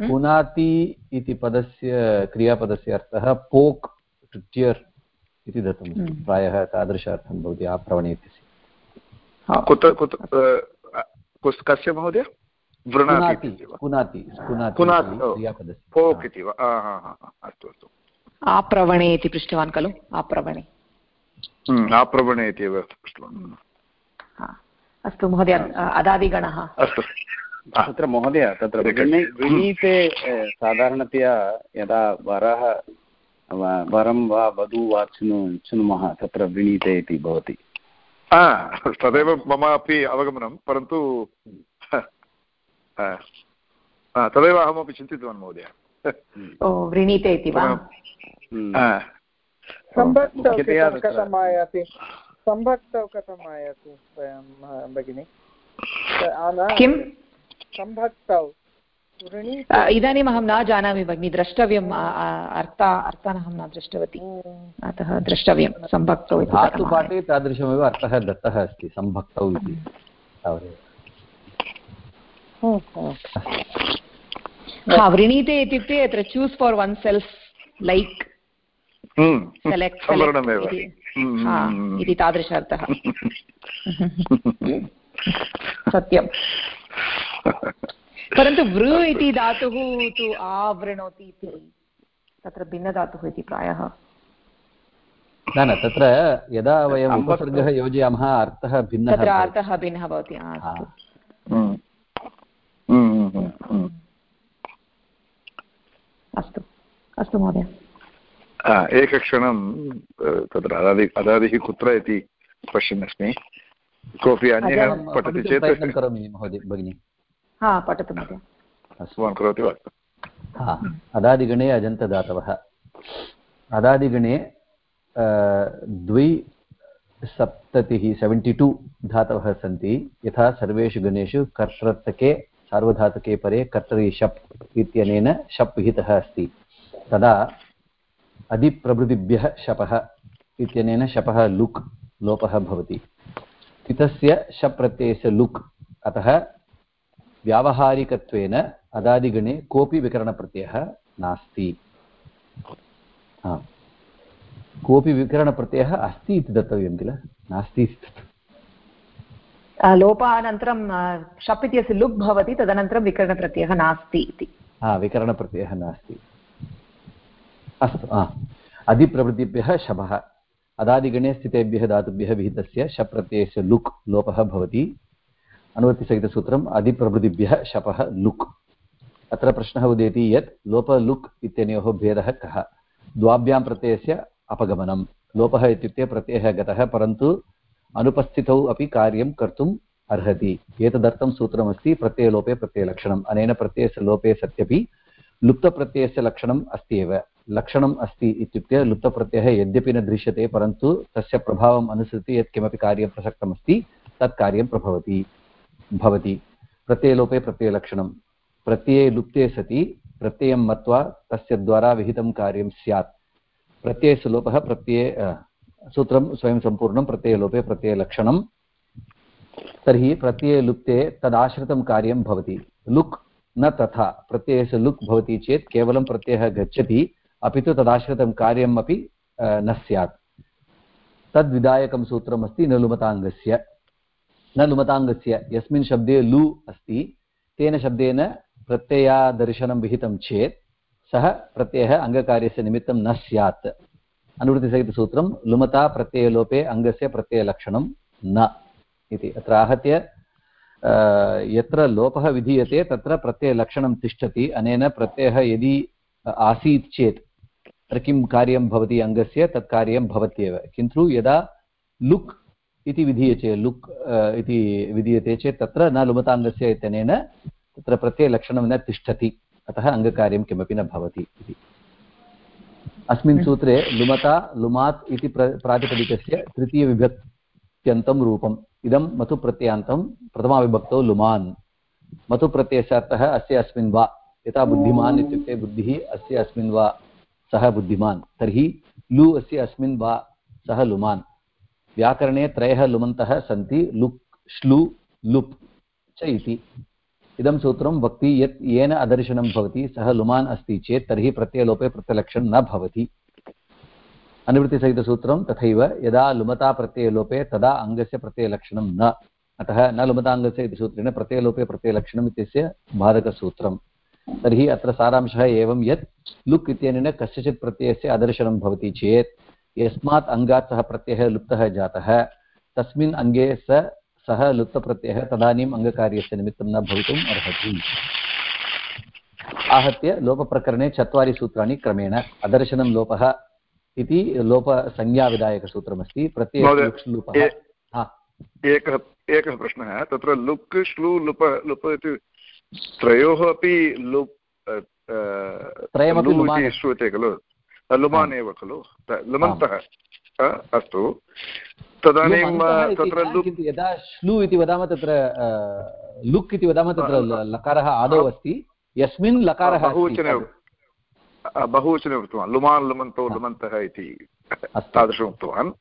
पुनाति इति पदस्य क्रियापदस्य अर्थः पोक् टु टियर् इति दत्तं प्रायः तादृश अर्थं भवति आप्रवणे इत्यस्य कुत्र कस्य महोदय अस्तु अस्तु। आप्रवणे इति पृष्टवान् खलु? आप्रवणे। आप्रवणे इति एव पृष्टवान्। अस्तु महोदय अदादिगणः। अस्तु। तत्र महोदय तत्र विनीते साधारणतया यदा वरः वरं वा वधू वा चिनु चिनुमः तत्र विनीते इति भवति। तदेव मम अपि अवगमनं परन्तु तदेव अहमपि चिन्तितवान् महोदय। ओ इति वा? कथम् आयाति? सम्भक्तौ कथम् आयाति भगिनि? किं सम्भक्तौ। इदानीम् अहं न जानामि भगिनि द्रष्टव्यम् अर्थ अर्थान् अहं न दृष्टवती। अतः द्रष्टव्यं सम्भक्तौ धातुपाठे तादृशमेव अर्थः दत्तः अस्ति सम्भक्तौ इति। हा व्रणीते इत्युक्ते अत्र choose for oneself like select इति। तादृश अर्थः। <laughs> सत्यं <laughs> परन्तु वृ इति धातुः तु आवृणोति इति। तत्र भिन्नधातुः इति प्रायः। न न तत्र यदा वयम् उपसर्गः योजयामः अर्थः भिन्नः तत्र अर्थः भिन्नः भवति अस्तु। अस्तु। महोदय। एकक्षणं तत्र अदादि अदादिः कुत्र इति पश्यन् अस्मि कोऽपि अन्यः पठति चेत् करोमि महोदय भगिनि। हा पठतु महोदय। भवान् करोति वा? हा अदादिगणे अजन्तदातवः। अदादिगणे द्विसप्ततिः सेवेण्टि टु धातवः सन्ति। यथा सर्वेषु गणेषु कर्तृके सार्वधातुके परे कर्तरि शप् इत्यनेन शप् विहितः अस्ति। तदा अधिप्रभृतिभ्यः शपः इत्यनेन शपः लुक् लोपः भवति। स्थितस्य शप् प्रत्ययस्य लुक् अतः व्यावहारिकत्वेन अदादिगणे कोऽपि विकरणप्रत्ययः नास्ति। कोऽपि विकरणप्रत्ययः अस्ति इति दत्तव्यं किल? नास्ति लोपानन्तरं शप् इत्यस्य लुक् भवति तदनन्तरं विकरणप्रत्ययः नास्ति इति। हा विकरणप्रत्ययः नास्ति। अस्तु अधिप्रभृतिभ्यः शपः अदादिगणे स्थितेभ्यः धातुभ्यः विहितस्य शप्रत्ययस्य लुक् लोपः भवति। अनुवर्तिसहितसूत्रम् अधिप्रभृतिभ्यः शपः लुक्। अत्र प्रश्नः उदेति यत् लोपलुक् इत्यनयोः भेदः कः? द्वाभ्यां प्रत्ययस्य अपगमनं लोपः इत्युक्ते प्रत्ययः गतः, परन्तु अनुपस्थितौ अपि कार्यं कर्तुम् अर्हति। एतदर्थं सूत्रमस्ति प्रत्ययलोपे प्रत्ययलक्षणम्। अनेन प्रत्ययस्य लोपे सत्यपि लुप्तप्रत्ययस्य लक्षणम् अस्ति एव। लक्षणम् अस्ति इत्युक्ते लुप्तप्रत्ययः यद्यपि न दृश्यते, परन्तु तस्य प्रभावम् अनुसृत्य यत्किमपि कार्यं प्रसक्तमस्ति, तत् कार्यं प्रभवति। भवति। प्रत्ययलोपे प्रत्ययलक्षणं प्रत्यये लुप्ते सति, प्रत्ययं मत्वा तस्य द्वारा विहितं कार्यं स्यात्। प्रत्ययस्य लोपः, प्रत्यये सूत्रं स्वयं सम्पूर्णं प्रत्ययलोपे प्रत्ययलक्षणं तर्हि प्रत्ययलुप्ते तदाश्रितं कार्यं भवति। लुक् न तथा। प्रत्ययस्य लुक् भवति चेत् केवलं प्रत्ययः गच्छति, अपि तु तदाश्रितं कार्यम् अपि न स्यात्। तद्विधायकं सूत्रमस्ति न लुमताङ्गस्य न लुमताङ्गस्य। यस्मिन् शब्दे लु अस्ति। तेन शब्देन प्रत्ययादर्शनं विहितं चेत् सः प्रत्ययः अङ्गकार्यस्य निमित्तं न स्यात्। अनुवृत्तिसहितसूत्रं, लुमता प्रत्ययलोपे अङ्गस्य प्रत्ययलक्षणं न इति। अत्र आहत्य यत्र लोपः विधीयते, तत्र प्रत्ययलक्षणं तिष्ठति। अनेन प्रत्ययः यदि आसीत् चेत्, तत्र किं कार्यं भवति अङ्गस्य, तत् कार्यं भवत्येव। किन्तु यदा लुक् इति विधीयते लुक् इति विधीयते चेत् तत्र न लुमताङ्गस्य इत्यनेन तत्र प्रत्ययलक्षणं न तिष्ठति। अतः अङ्गकार्यं किमपि न भवति इति। अस्मिन् सूत्रे लुमता लुमात् इति प्र प्रातिपदिकस्य तृतीयविभक्त्यन्तं रूपम्। इदं मतुप्रत्ययान्तं प्रथमाविभक्तौ लुमान्। मतुप्रत्ययस्य अर्थः अस्य अस्मिन् वा? यथा बुद्धिमान् इत्युक्ते बुद्धिः अस्य अस्मिन् वा? सः बुद्धिमान्। तर्हि लु अस्य अस्मिन् वा? सः लुमान्। व्याकरणे त्रयः लुमन्तः सन्ति लुक्, श्लु, लुप् च इति। इदं सूत्रं वक्ति यत् येन अदर्शनं भवति, सः लुमान् अस्ति चेत् तर्हि प्रत्ययलोपे प्रत्यलक्षणं न भवति। अनुवृत्तिसहितसूत्रं तथैव, यदा लुमता प्रत्ययलोपे, तदा अङ्गस्य प्रत्ययलक्षणं न। अतः न लुमताङ्गस्य इति सूत्रेण प्रत्ययलोपे प्रत्ययलक्षणम् इत्यस्य बाधकसूत्रं तर्हि अत्र सारांशः एवं यत् लुक् इत्यनेन कस्यचित् प्रत्ययस्य अदर्शनं भवति चेत् यस्मात् अङ्गात् सः प्रत्ययः लुप्तः जातः। तस्मिन् अङ्गे स सः लुप्तप्रत्ययः तदानीम् अङ्गकार्यस्य निमित्तं न भवितुम् अर्हति। आहत्य लोपप्रकरणे चत्वारि सूत्राणि क्रमेण अदर्शनं लोपः इति लोपसंज्ञाविधायकसूत्रमस्ति प्रत्ययः एकः एकः प्रश्नः। तत्र लुक् श्लु लुप लुप इति त्रयोः अपि लुप् त्रयमपि श्रूयते खलु? लुमान् एव खलु? लुमन्तः। अस्तु। तदानीं तत्र लुक् यदा श्लु इति वदामः तत्र लुक् इति वदामः तत्र लकारः आदौ अस्ति। यस्मिन् लकारः बहुवचने बहुवचने उक्तवान्। लुमान् लुमन्तौ लुमन्तः इति तादृशम् उक्तवान्।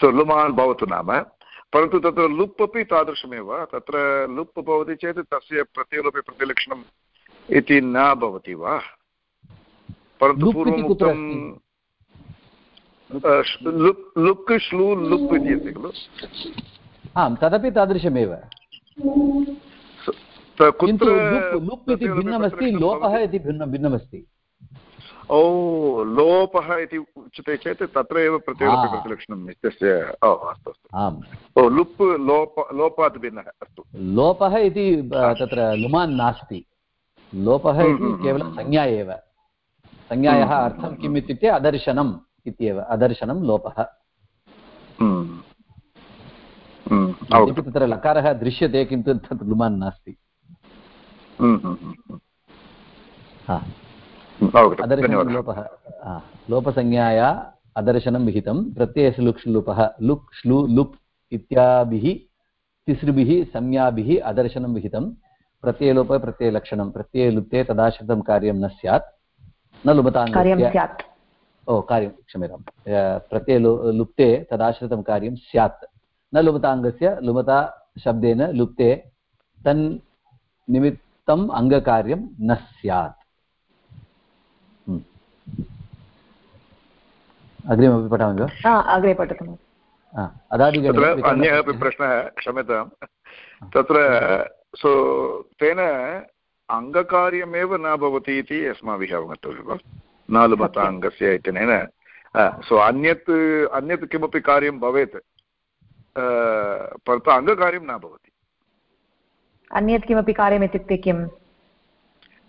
सो लुमान् भवतु नाम। परन्तु तत्र लुप् अपि तादृशमेव। तत्र लुप् भवति चेत् तस्य प्रत्ययलोपे प्रतिलक्षणम् इति न भवति वा? परन्तु पूर्वम् उक्तं लुक् श्लू लुप् इति अस्ति खलु? आम् तदपि तादृशमेव। कुत्र लुप् इति भिन्नमस्ति लोपः इति भिन्नं भिन्नमस्ति। ओ लोपः इति उच्यते चेत् तत्र एव प्रत्ययोपि प्रतिलक्षणम् इत्यस्य ओ अस्तु अस्तु। ओ लुप् लोप लोपात् भिन्नः अस्तु। लोपः इति तत्र लुमान् नास्ति। लोपः इति हम्म, हम्म, केवलं हम्म। संज्ञा एव। संज्ञायाः अर्थं किम् इत्युक्ते अदर्शनम् इत्येव अदर्शनं लोपः। यद्यपि तत्र लकारः दृश्यते किन्तु तत् लुमान् नास्ति। हा। अदर्शनं लोपः। लोपसंज्ञाया अदर्शनं विहितं प्रत्ययस्य लुक् श्लुपः लुक् श्लु लुप् इत्याभिः तिसृभिः संज्ञाभिः अदर्शनं विहितं। प्रत्ययलोप प्रत्ययलक्षणं। प्रत्ययलुप्ते तदाश्रितं कार्यं न स्यात्। न लुपताङ्गस्य ओ कार्यं क्षम्यतां प्रत्ययलु लुप्ते तदाश्रितं कार्यं स्यात्। न लुमताङ्गस्य लुमता शब्देन लुप्ते तन्निमित्तम् अङ्गकार्यं न स्यात्। अग्रिमपि पठामि वा? अग्रे पठतु अन्यः अपि प्रश्नः क्षम्यतां तत्र सो तेन अङ्गकार्यमेव न भवति इति अस्माभिः अवगन्तव्यं वा? नालुमताङ्गस्य इत्यनेन सो अन्यत् अन्यत् किमपि कार्यं भवेत् परन्तु अङ्गकार्यं न भवति। अन्यत् किमपि कार्यम् इत्युक्ते किम्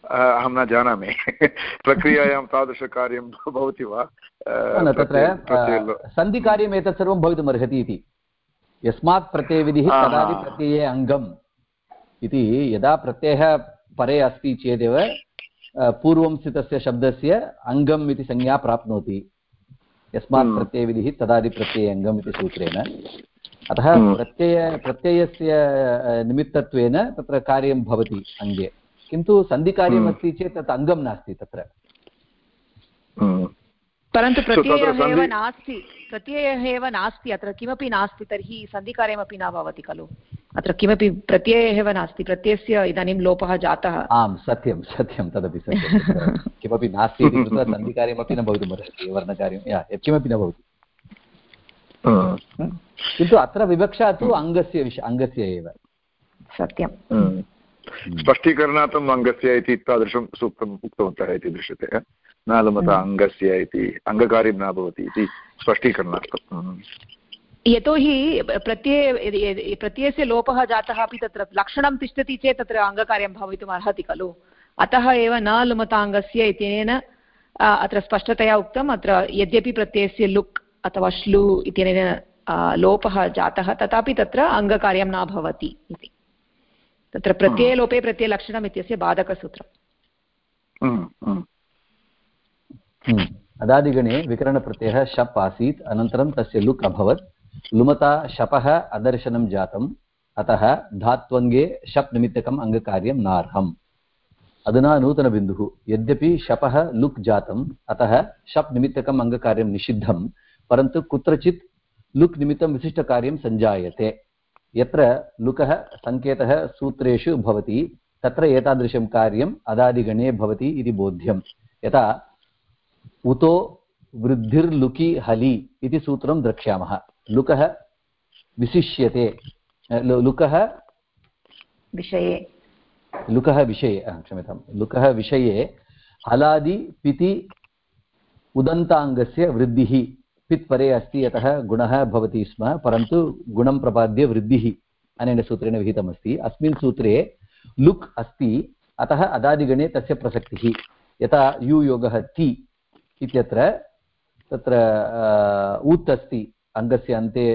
अहं न जानामि। <laughs> प्रक्रियायां तादृशकार्यं भवति वा? तत्र सन्धिकार्यम् एतत् सर्वं भवितुमर्हति इति। यस्मात् प्रत्ययविधिः तदादि प्रत्यये अङ्गम् इति यदा प्रत्ययः परे अस्ति चेदेव पूर्वं स्थितस्य शब्दस्य अङ्गम् इति संज्ञा प्राप्नोति यस्मात् हम्म। प्रत्ययविधिः तदादिप्रत्यये अङ्गम् इति सूत्रेण अतः हम्म। प्रत्यय प्रत्ययस्य निमित्तत्वेन तत्र कार्यं भवति अङ्गे किन्तु सन्धिकार्यमस्ति हम्म। चेत् तत् अङ्गं नास्ति तत्र परन्तु प्रत्ययः एव नास्ति। प्रत्ययः एव नास्ति। अत्र किमपि नास्ति तर्हि सन्धिकार्यमपि न भवति खलु। अत्र किमपि प्रत्ययः एव नास्ति। प्रत्ययस्य इदानीं लोपः जातः। आम् सत्यं सत्यं तदपि सत्यं किमपि नास्ति इति कृत्वा सन्धिकार्यमपि न भवितुमर्हति वर्णकार्यं यत्किमपि न भवति। किन्तु अत्र विवक्षा तु अङ्गस्य विष अङ्गस्य एव। सत्यं स्पष्टीकरणार्थम् अङ्गस्य इति तादृशं सूक्तम् उक्तवन्तः इति दृश्यते। नालमत अङ्गस्य इति अङ्गकार्यं न भवति इति स्पष्टीकरणार्थम्। यतोहि प्रत्यये प्रत्ययस्य लोपः जातः अपि तत्र लक्षणं तिष्ठति चेत् तत्र अङ्गकार्यं भवितुम् अर्हति खलु। अतः एव न लुमताङ्गस्य इत्यनेन अत्र स्पष्टतया उक्तम् अत्र यद्यपि प्रत्ययस्य लुक् अथवा श्लू इत्यनेन लोपः जातः तथापि तत्र अङ्गकार्यं न भवति इति। तत्र प्रत्ययलोपे प्रत्ययलक्षणम् इत्यस्य बाधकसूत्रम्। अदादिगणे विकरणप्रत्ययः शप् आसीत्, अनन्तरं तस्य लुक् अभवत्। लुमता शपः अदर्शनं जातम्, अतः धात्वङ्गे शप् निमित्तकम् अङ्गकार्यं नार्हम्। अधुना नूतनबिन्दुः। यद्यपि शपः लुक् जातम्, अतः शप् निमित्तकम् अङ्गकार्यं निषिद्धं परन्तु कुत्रचित् लुक् निमित्तं विशिष्टकार्यं सञ्जायते। यत्र लुकः सङ्केतः सूत्रेषु भवति, तत्र एतादृशं कार्यम् अदादिगणे भवति इति बोध्यं यथा उतो वृद्धिर्लुकि हलि इति सूत्रं द्रक्ष्यामः। लुकः विशिष्यते। लुकः विषये। लुकः विषये क्षम्यतां। लुकः विषये हलादि पिति उदन्ताङ्गस्य वृद्धिः। पित् परे अस्ति यतः गुणः भवति स्म परन्तु गुणं प्रपाद्य वृद्धिः अनेन सूत्रेण विहितमस्ति। अस्मिन् सूत्रे लुक् अस्ति अतः अदादिगणे तस्य प्रसक्तिः। यथा यु योगः ति इत्यत्र, तत्र ऊत् अस्ति अङ्गस्य अन्ते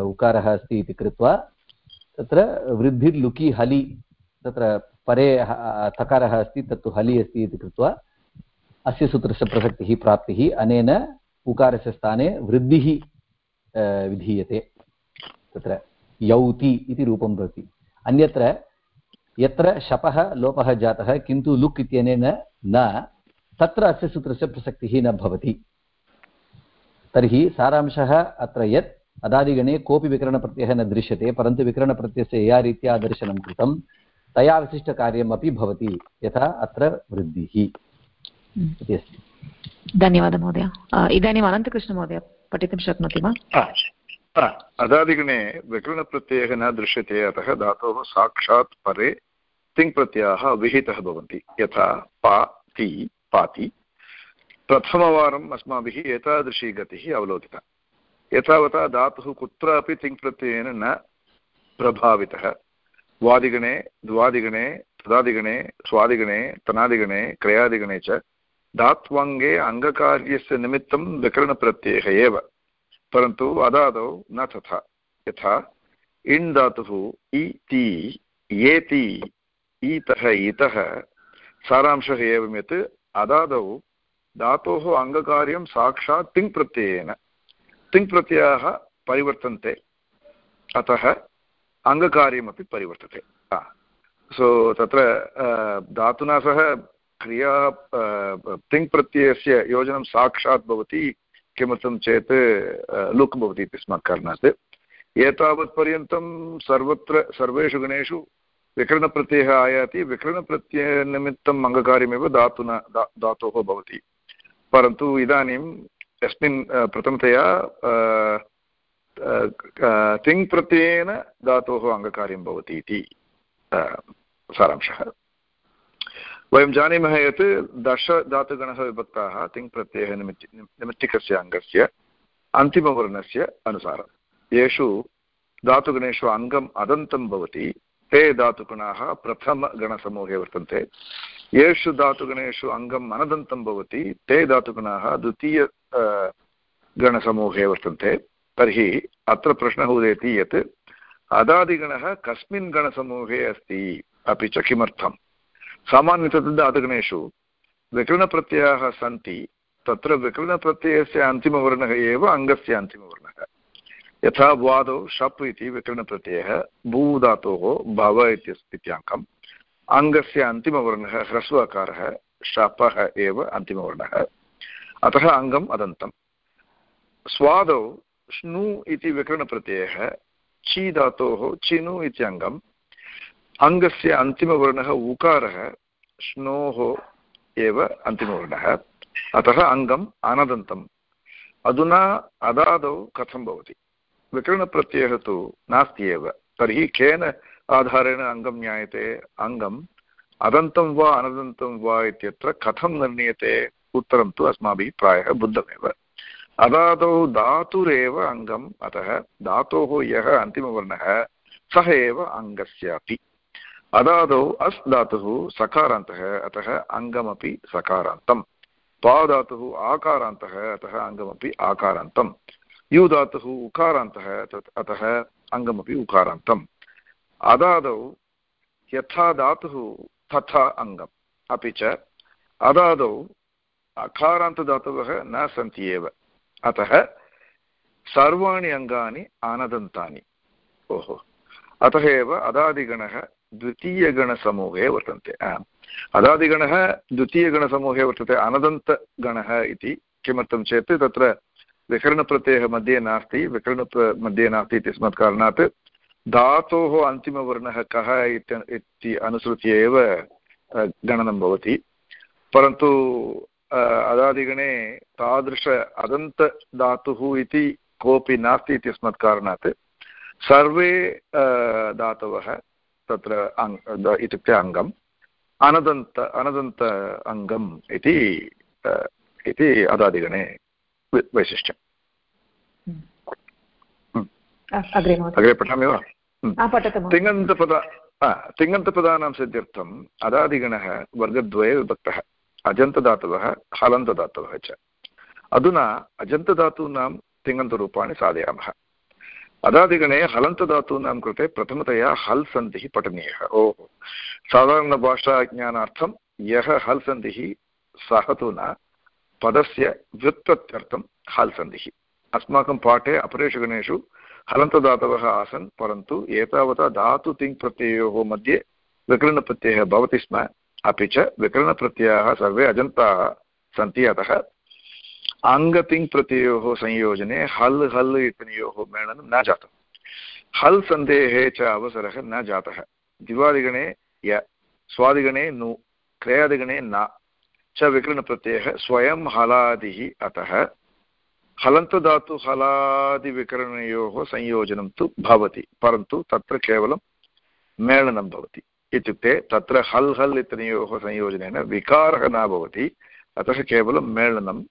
उकारः अस्ति इति कृत्वा, तत्र वृद्धिर्लुकि हलि, तत्र परे तकारः अस्ति, तत्तु हलि अस्ति इति कृत्वा, अस्य सूत्रस्य प्रसक्तिः, प्राप्तिः, अनेन उकारस्य स्थाने वृद्धिः विधीयते। तत्र यौति इति रूपं भवति। अन्यत्र, यत्र शपः, लोपः जातः, किन्तु लुक् इत्यनेन न तत्र अस्य सूत्रस्य प्रसक्तिः न भवति। तर्हि सारांशः अत्र यत् अदादिगणे कोऽपि विकरणप्रत्ययः न दृश्यते परन्तु विकरणप्रत्ययस्य या रीत्या दर्शनं कृतं तया विशिष्टकार्यम् अपि भवति यथा अत्र वृद्धिः इति अस्ति। धन्यवादः महोदय। इदानीम् अनन्तकृष्णमहोदय पठितुं शक्नोति वा? अदादिगणे विकरणप्रत्ययः न दृश्यते अतः धातोः साक्षात् परे तिङ्प्रत्ययाः विहितः भवन्ति यथा पा ति। पाति। प्रथमवारम् अस्माभिः एतादृशी गतिः अवलोकिता। एतावता धातुः कुत्रापि तिङ्प्रत्ययेन न प्रभावितः। वादिगणे, द्वादिगणे, तदादिगणे, स्वादिगणे, तनादिगणे, क्रयादिगणे च धात्वङ्गे अङ्गकार्यस्य निमित्तं विकरणप्रत्ययः एव। परन्तु अदादौ न तथा। यथा, इण् धातुः इति येति ईतः इतः सारांशः एवं यत् अदादौ धातोः अङ्गकार्यं साक्षात् तिङ् प्रत्ययेन तिङ् प्रत्ययाः परिवर्तन्ते अतः अङ्गकार्यमपि परिवर्तते सो तत्र धातुना सह क्रिया तिङ् प्रत्ययस्य योजनं साक्षात् भवति किमर्थं चेत् लुक् भवति इत्यस्मात् कारणात् एतावत्पर्यन्तं सर्वत्र सर्वेषु गणेषु विकरणप्रत्ययः आयाति। विकरणप्रत्ययनिमित्तम् अङ्गकार्यमेव धातुना धातोः भवति। परन्तु इदानीं यस्मिन् प्रथमतया तिङ् प्रत्ययेन धातोः अङ्गकार्यं भवति इति सारांशः। वयं जानीमः यत् दश धातुगणः विभक्ताः तिङ् प्रत्ययः निमित्ति, निमित्तिकस्य अङ्गस्य अन्तिमवर्णस्य अनुसारं येषु धातुगणेषु अङ्गम् अदन्तं भवति। ते धातुगणाः प्रथमगणसमूहे वर्तन्ते। येषु धातुगणेषु अङ्गम् अनदन्तं भवति, ते धातुगणाः द्वितीय गणसमूहे वर्तन्ते। तर्हि अत्र प्रश्नः उदेति यत् अदादिगणः कस्मिन् गणसमूहे अस्ति? अपि च किमर्थं सामान्यतः धातुगणेषु विकरणप्रत्ययाः सन्ति, तत्र विकरणप्रत्ययस्य अन्तिमवर्णः एव अङ्गस्य अन्तिमवर्णः। यथा वादौ शप् इति विकरणप्रत्ययः भूधातोः भव इत्यङ्कम् अङ्गस्य अन्तिमवर्णः ह्रस्वकारः शपः एव अन्तिमवर्णः। अतः अङ्गम् अदन्तम् स्वादौ श्नु इति विकरणप्रत्ययः ची धातोः चिनु अङ्गम्। अङ्गस्य अन्तिमवर्णः उकारः श्नोः एव अन्तिमवर्णः। अतः अङ्गम् अनदन्तम् अधुना अदादौ कथं भवति? विकरणप्रत्ययः तु नास्ति एव तर्हि केन आधारेण अङ्गं ज्ञायते? अङ्गम् अदन्तं वा अनदन्तं वा इत्यत्र कथं निर्णीयते? उत्तरं तु अस्माभिः प्रायः बुद्धमेव। अदादौ धातुरेव अङ्गम्, अतः धातोः यः अन्तिमवर्णः, सः एव अङ्गस्यापि। अदादौ अस् धातुः सकारान्तः, अतः अङ्गमपि सकारान्तम्। पा धातुः आकारान्तः, अतः अङ्गमपि आकारान्तम्। यु धातुः उकारान्तः अतः अङ्गमपि उकारान्तम्। अदादौ यथा धातुः तथा अङ्गम्। अपि च अदादौ अकारान्तधातवः न सन्ति एव। अतः सर्वाणि अङ्गानि आनदन्तानि। ओहो। अतः एव अदादिगणः द्वितीयगणसमूहे वर्तन्ते। अदादिगणः द्वितीयगणसमूहे वर्तते। अनदन्तगणः इति किमर्थं चेत् तत्र विकरणप्रत्ययः मध्ये नास्ति विकरण मध्ये नास्ति इत्यस्मात् कारणात् धातोः अन्तिमवर्णः कः इति अनुसृत्य एव गणनं भवति। परन्तु अदादिगणे तादृश अदन्तधातुः इति कोऽपि नास्ति इत्यस्मात् कारणात् सर्वे धातवः तत्र अङ् इत्युक्ते अङ्गम्। अनदन्त अनदन्त अङ्गम् इति इति अदादिगणे वैशिष्ट्यम्। हम्म। अग्रे पठामि वा? हम्म। तिङन्तपद तिङन्तपदानां सिद्ध्यर्थम् अदादिगणः वर्गद्वये विभक्तः। अजन्तदातवः हलन्तदातवः च। अधुना अजन्तधातूनां तिङन्तरूपाणि साधयामः। अदादिगणे हलन्तधातूनां कृते प्रथमतया हल् सन्धिः पठनीयः। ओहो। साधारणभाषाज्ञानार्थं यः हल् सन्धिः सः तु न पदस्य व्युत्पत्त्यर्थं हल् सन्धिः। अस्माकं पाठे अपरेषु गणेषु हलन्तदातवः आसन्, परन्तु एतावता धातु तिङ् मध्ये विकरणप्रत्ययः भवति स्म। अपि च विकरणप्रत्ययाः सर्वे अजन्ताः सन्ति। अतः अङ्गतिङ् प्रत्ययोः संयोजने हल् हल् इत्यनयोः मेलनं न जातं। हल् सन्धेः च अवसरः न जातः। दिवादिगणे य, स्वादिगणे नु, क्रयादिगणे न। च विकरणप्रत्ययः स्वयं हलादिः अतः हलन्तधातु हलादिविकरणयोः संयोजनं तु भवति, परन्तु तत्र केवलं मेलनं भवति। इत्युक्ते तत्र हल् हल् इत्यनयोः संयोजनेन विकारः न भवति, अतः केवलं मेलनं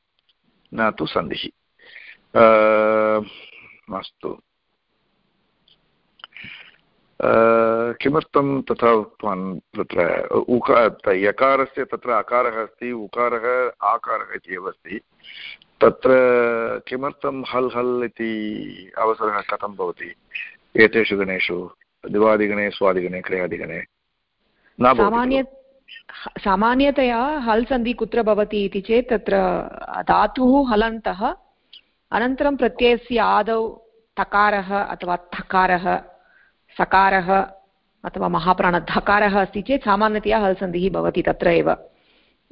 न तु सन्धिः। अस्तु। किमर्थं तथा उक्तवान् तत्र? उका, यकारस्य तत्र अकारः अस्ति, उकारः आकारः इति एव अस्ति। तत्र किमर्थं हल् हल् इति अवसरः कथं भवति? एतेषु गणेषु, दिवादिगणे, स्वादिगणे क्रियादिगणे न सामान्य सामान्यतया हल् सन्धि कुत्र भवति इति चेत् तत्र धातुः हलन्तः। अनन्तरं प्रत्ययस्य आदौ तकारः अथवा थकारः सकारः अथवा महाप्राणधकारः अस्ति चेत् सामान्यतया हल्सन्धिः भवति तत्र एव।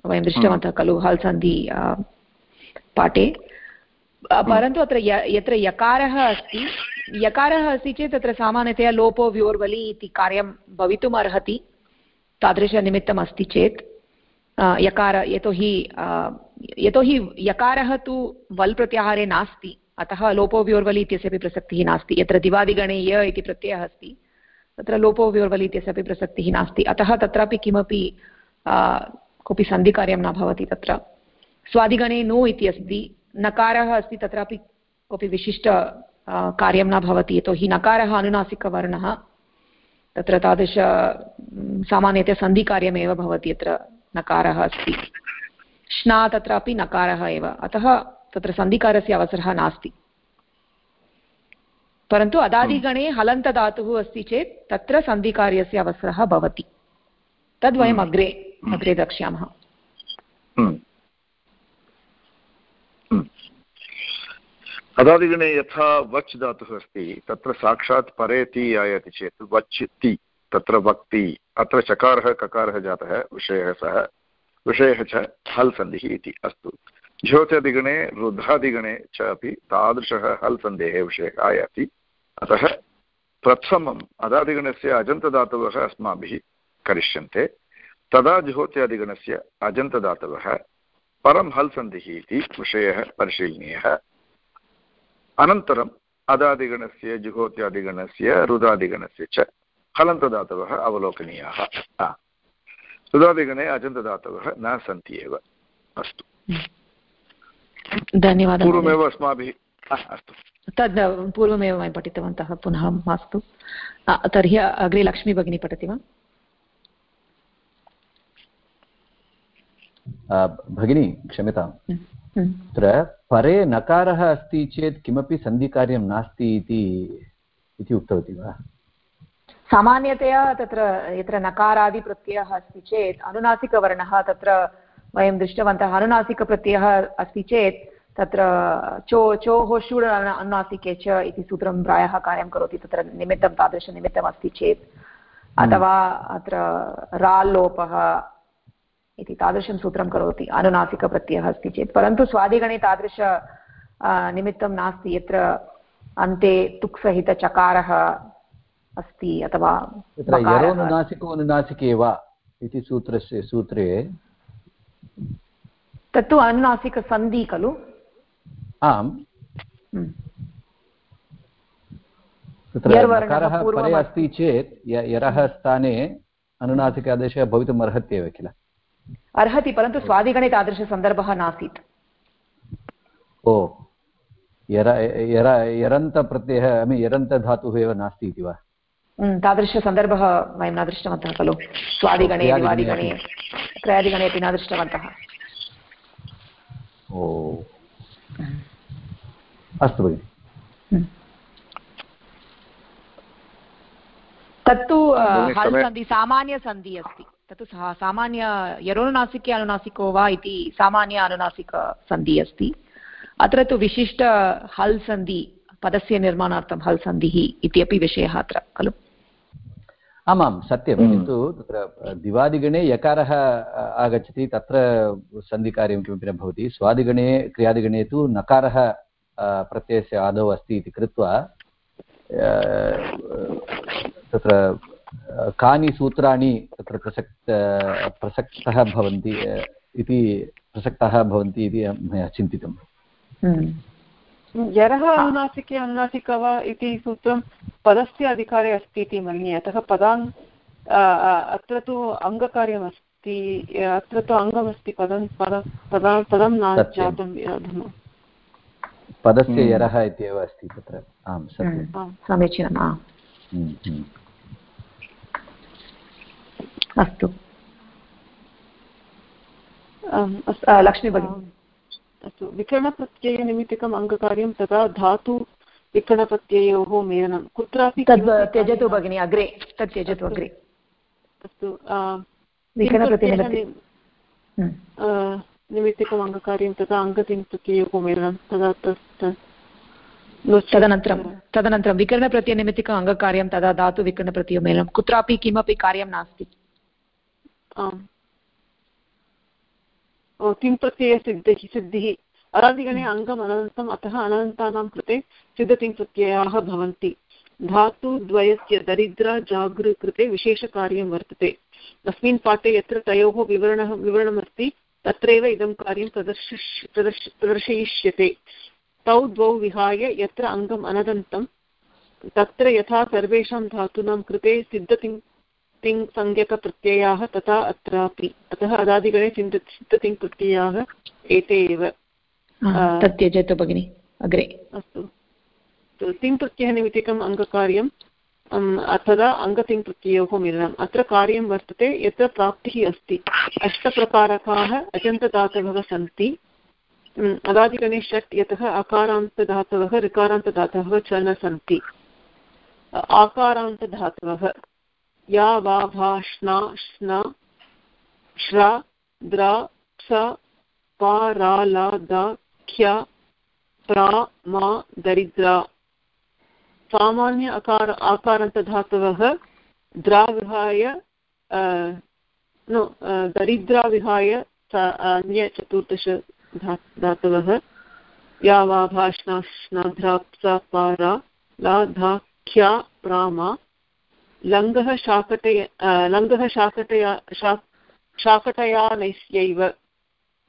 वयं दृष्टवन्तः खलु हल्सन्धि पाठे। परन्तु अत्र यत्र यकारः अस्ति यकारः अस्ति चेत् तत्र सामान्यतया लोपो व्योर्वलि इति कार्यं भवितुम् अर्हति। तादृशनिमित्तम् अस्ति चेत् यकार यतोहि यतोहि यकारः तु वल् प्रत्याहारे नास्ति। अतः लोपोव्योर्वलि इत्यस्यापि प्रसक्तिः नास्ति। यत्र दिवादिगणे य इति प्रत्ययः अस्ति, तत्र लोपोव्योर्वलि इत्यस्यापि प्रसक्तिः नास्ति। अतः तत्रापि किमपि कोऽपि सन्धिकार्यं न भवति तत्र। स्वादिगणे नो इति अस्ति, नकारः अस्ति, तत्रापि कोऽपि विशिष्ट कार्यं न भवति। यतोहि नकारः अनुनासिकवर्णः, तत्र तादृश सामान्यतया सन्धिकार्यमेव भवति यत्र नकारः अस्ति। श्ना तत्रापि नकारः एव। अतः तत्र सन्धिकारस्य अवसरः नास्ति परन्तु अदादिगणे हलन्तधातुः अस्ति चेत् तत्र सन्धिकार्यस्य अवसरः भवति तद्वयम् हम्म। अग्रे अग्रे द्रक्ष्यामः हम्म। हम्म। अदादिगणे यथा वच् धातुः अस्ति तत्र साक्षात् परेति आयाति चेत् वच् ति तत्र वक्ति अत्र चकारः ककारः जातः विषयः सः विषयः च हल् सन्धिः इति अस्तु ज्योत्यादिगणे रुद्रादिगणे च अपि तादृशः हल् सन्धेः विषयः आयाति अतः प्रथमम् अदादिगणस्य अजन्तदातवः अस्माभिः करिष्यन्ते। तदा ज्योत्यादिगणस्य अजन्तदातवः परं हल् सन्धिः इति विषयः परिशीलनीयः। अनन्तरम् अदादिगणस्य जुहोत्यादिगणस्य रुदादिगणस्य च हलन्तदातवः अवलोकनीयाः। रुदादिगणे अजन्तदातवः न सन्ति एव। अस्तु। धन्यवादः पूर्वमेव अस्माभिः अस्तु। तद् पूर्वमेव वयं पठितवन्तः पुनः मास्तु। तर्हि अग्रे लक्ष्मी भगिनी पठति वा? भगिनी क्षम्यताम् हम्म। तत्र परे नकारः अस्ति चेत् किमपि सन्धिकार्यं नास्ति इति उक्तवती वा? सामान्यतया तत्र यत्र नकारादिप्रत्ययः अस्ति चेत् अनुनासिकवर्णः तत्र वयं दृष्टवन्तः अनुनासिकप्रत्ययः अस्ति चेत् तत्र चो चोः षुड् अनुनासिके च इति सूत्रं प्रायः कार्यं करोति तत्र निमित्तं तादृशनिमित्तम् अस्ति चेत् अथवा अत्र राल्लोपः इति तादृशं सूत्रं करोति अनुनासिकप्रत्ययः अस्ति चेत्। परन्तु स्वादिगणे तादृश निमित्तं नास्ति यत्र अन्ते तुक्सहितचकारः अस्ति अथवा यरोनुनासिको अनुनासिके वा इति सूत्रस्य सूत्रे तत्तु अनुनासिकसन्धि खलु आम्। हम्म। तत्र परे अस्ति चेत् यरः स्थाने अनुनासिकादेशः भवितुम् अर्हत्येव किल। अर्हति परन्तु स्वादिगणे तादृशसन्दर्भः नासीत्। ओ। यर यर यरन्तप्रत्ययः ऐ मीन् यरन्तधातुः एव नास्ति इति वा? तादृशसन्दर्भः वयं न दृष्टवन्तः खलु। स्वादिगणे दिवादिगणे क्रयादिगणे अपि न दृष्टवन्तः। ओ। अस्तु भगिनि। तत्तु हल् सन्धि सामान्यसन्धि अस्ति। तत्तु सामान्य यरोनुनासिके अनुनासिको वा इति सामान्य अनुनासिकसन्धिः अस्ति। अत्र तु विशिष्ट हल् सन्धि पदस्य निर्माणार्थं हल् सन्धिः इति विषयः अत्र खलु? आमां सत्यं हम्म। किन्तु तत्र दिवादिगणे यकारः आगच्छति तत्र सन्धिकार्यं किमपि न भवति। स्वादिगणे क्रियादिगणे तु नकारः प्रत्ययस्य आदौ अस्ति इति कृत्वा तत्र कानि सूत्राणि तत्र प्रसक्त प्रसक्तः भवन्ति इति प्रसक्ताः भवन्ति इति मया चिन्तितम् हम्म। यरः अनुनासिके अनुनासिक वा इति सूत्रं पदस्य अधिकारे अस्ति इति मन्ये। अतः पदान् अत्र तु अङ्गकार्यमस्ति अत्र तु अङ्गमस्ति पदं पद पदा पदं न जातं अधुना पदस्य हम्म। यरः इत्येव अस्ति तत्र। आं सत्यं हम्म। समीचीनम् अस्तु। लक्ष्मी भगिनी अस्तु। विकरणप्रत्ययनिमित्तिकम् अङ्गकार्यं तदा धातु विकरणप्रत्ययोः मेलनं। कुत्रापि तद् त्यजतु भगिनि अग्रे। तत् त्यजतु अग्रे। अस्तु हम्म। निमित्तिकम् अङ्गकार्यं तदा अङ्गतिङ्प्रत्ययोः मेलनं। तदा तदनन्तरं तदनन्तरं विकरणप्रत्ययनिमित्तिकम् अङ्गकार्यं तदा धातुविकरणप्रत्ययो मेलनं। कुत्रापि किमपि कार्यं नास्ति। आम्। किं प्रत्ययसिद्धिः सिद्धिः अरादिगणे अङ्गम् अनन्तम्, अतः अनन्तानां कृते सिद्धतिङ् प्रत्ययाः भवन्ति। धातुद्वयस्य दरिद्रा जागृ कृते विशेषकार्यं वर्तते। अस्मिन् पाठे यत्र तयोः विवरणः, विवरणमस्ति, तत्रैव इदं कार्यं प्रदर्श प्रदर्श, प्रदर्शयिष्यते। तौ द्वौ विहाय यत्र अङ्गम् अनदन्तं तत्र यथा सर्वेषां धातूनां कृते सिद्धतिङ् तिङ् संज्ञकप्रत्ययाः तथा अत्रापि। अतः अदादिगणे चिन्त चित्ततिङ् एते एव। त्यजतु भगिनि। अग्रे। अस्तु। तिङ् निमित्तिकम् अङ्गकार्यं तदा अङ्गतिङ्प्रत्ययोः मिलनम्। अत्र कार्यं वर्तते यत्र प्राप्तिः अस्ति। अष्टप्रकारकाः अजन्तदातवः सन्ति। अदादिगणे षट् यतः अकारान्तधातवः ऋकारान्तधातवः च न सन्ति। आकारान्तधातवः या वा भा श्ना, श्न, श्रा, द्रा क्ष पा प्रा, मा, दरिद्रा। सामान्य अकार, आकारान्तधातवः द्राविहाय नो दरिद्राविहाय अन्य चतुर्दश धा, धातवः। या वा भाष्णाश्नाध्राप्सा पारा ला, धा, ख्या प्रामा लङ्घः शाकटय लङ्घः शाकटया शाकटयानैस्यैव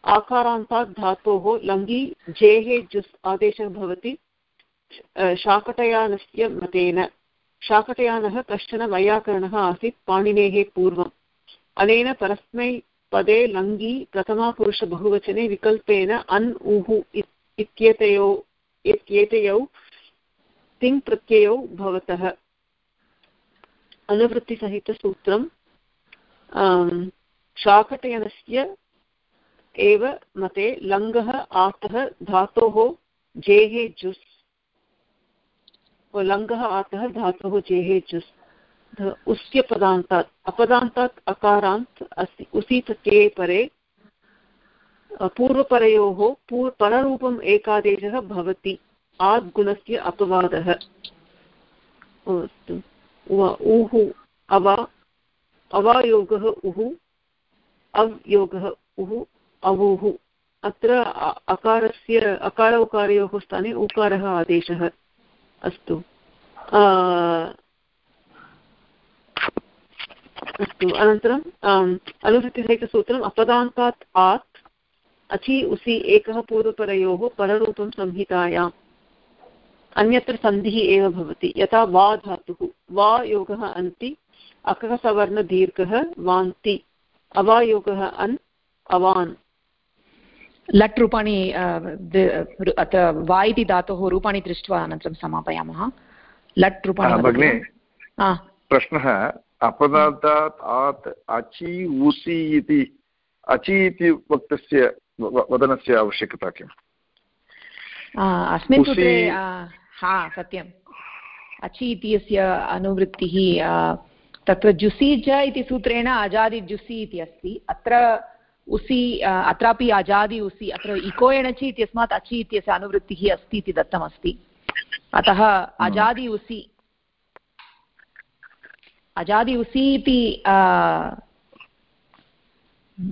आकारान्तात् धातोः लङ्घि जेः, जुस् आदेशः भवति शाकटयानस्य मतेन। शाकटयानः कश्चन वैयाकरणः आसीत् पाणिनेः पूर्वम्। अनेन परस्मै पदे लङ्घि प्रथमापुरुषबहुवचने विकल्पेन अन् उः इत्येतयो, इत्येतयौ, तिङ् प्रत्ययौ भवतः। अनुवृत्तिसहितसूत्रं शाकटयनस्य एव मते लङ्घः आतः, धातोः, जेः, जुस्। लङ्घः आतः, धातोः, जेः, जुस्। उस्य पदान्तात्, अपदान्तात् अकारान्त् अस्ति उसी प्रत्यये परे पूर्वपरयोः पूर् पररूपम् एकादेशः भवति आद्गुणस्य अपवादः। उः अवा अवायोगः उः अव्योगः उः अवुः अत्र अकारस्य अकार उकारयोः स्थाने उकारः आदेशः अस्तु। अस्तु अनन्तरम् अनुवृत्तिसहितसूत्रम् अपदान्तात् आत्, अचि, उसि, एकः पूर्वपरयोः पररूपं संहितायाम्। अन्यत्र सन्धिः एव भवति। यथा वा धातुः। वा योगः अन्ति अकसवर्णदीर्घः वान्ति। अवायोगः अन् अवान्। लट् रूपाणि अत्र वा इति धातोः रूपाणि दृष्ट्वा अनन्तरं समापयामः। लट् रूपाणि भगिनि प्रश्नः अपदार्थात् आत् अचि उसि इति अचि इति वक्तस्य वदनस्य आवश्यकता किम्? अस्मिन् सूत्रे हा, सत्यम्। अचि इत्यस्य अनुवृत्तिः तत्र जुसि च इति सूत्रेण अजादि जुसि इति अस्ति। अत्र उसि अत्रापि अजादि उसि, अत्र इको एणचि इत्यस्मात् अचि इत्यस्य अनुवृत्तिः अस्ति इति दत्तमस्ति। अतः अजादि उसि अजादि उसि इति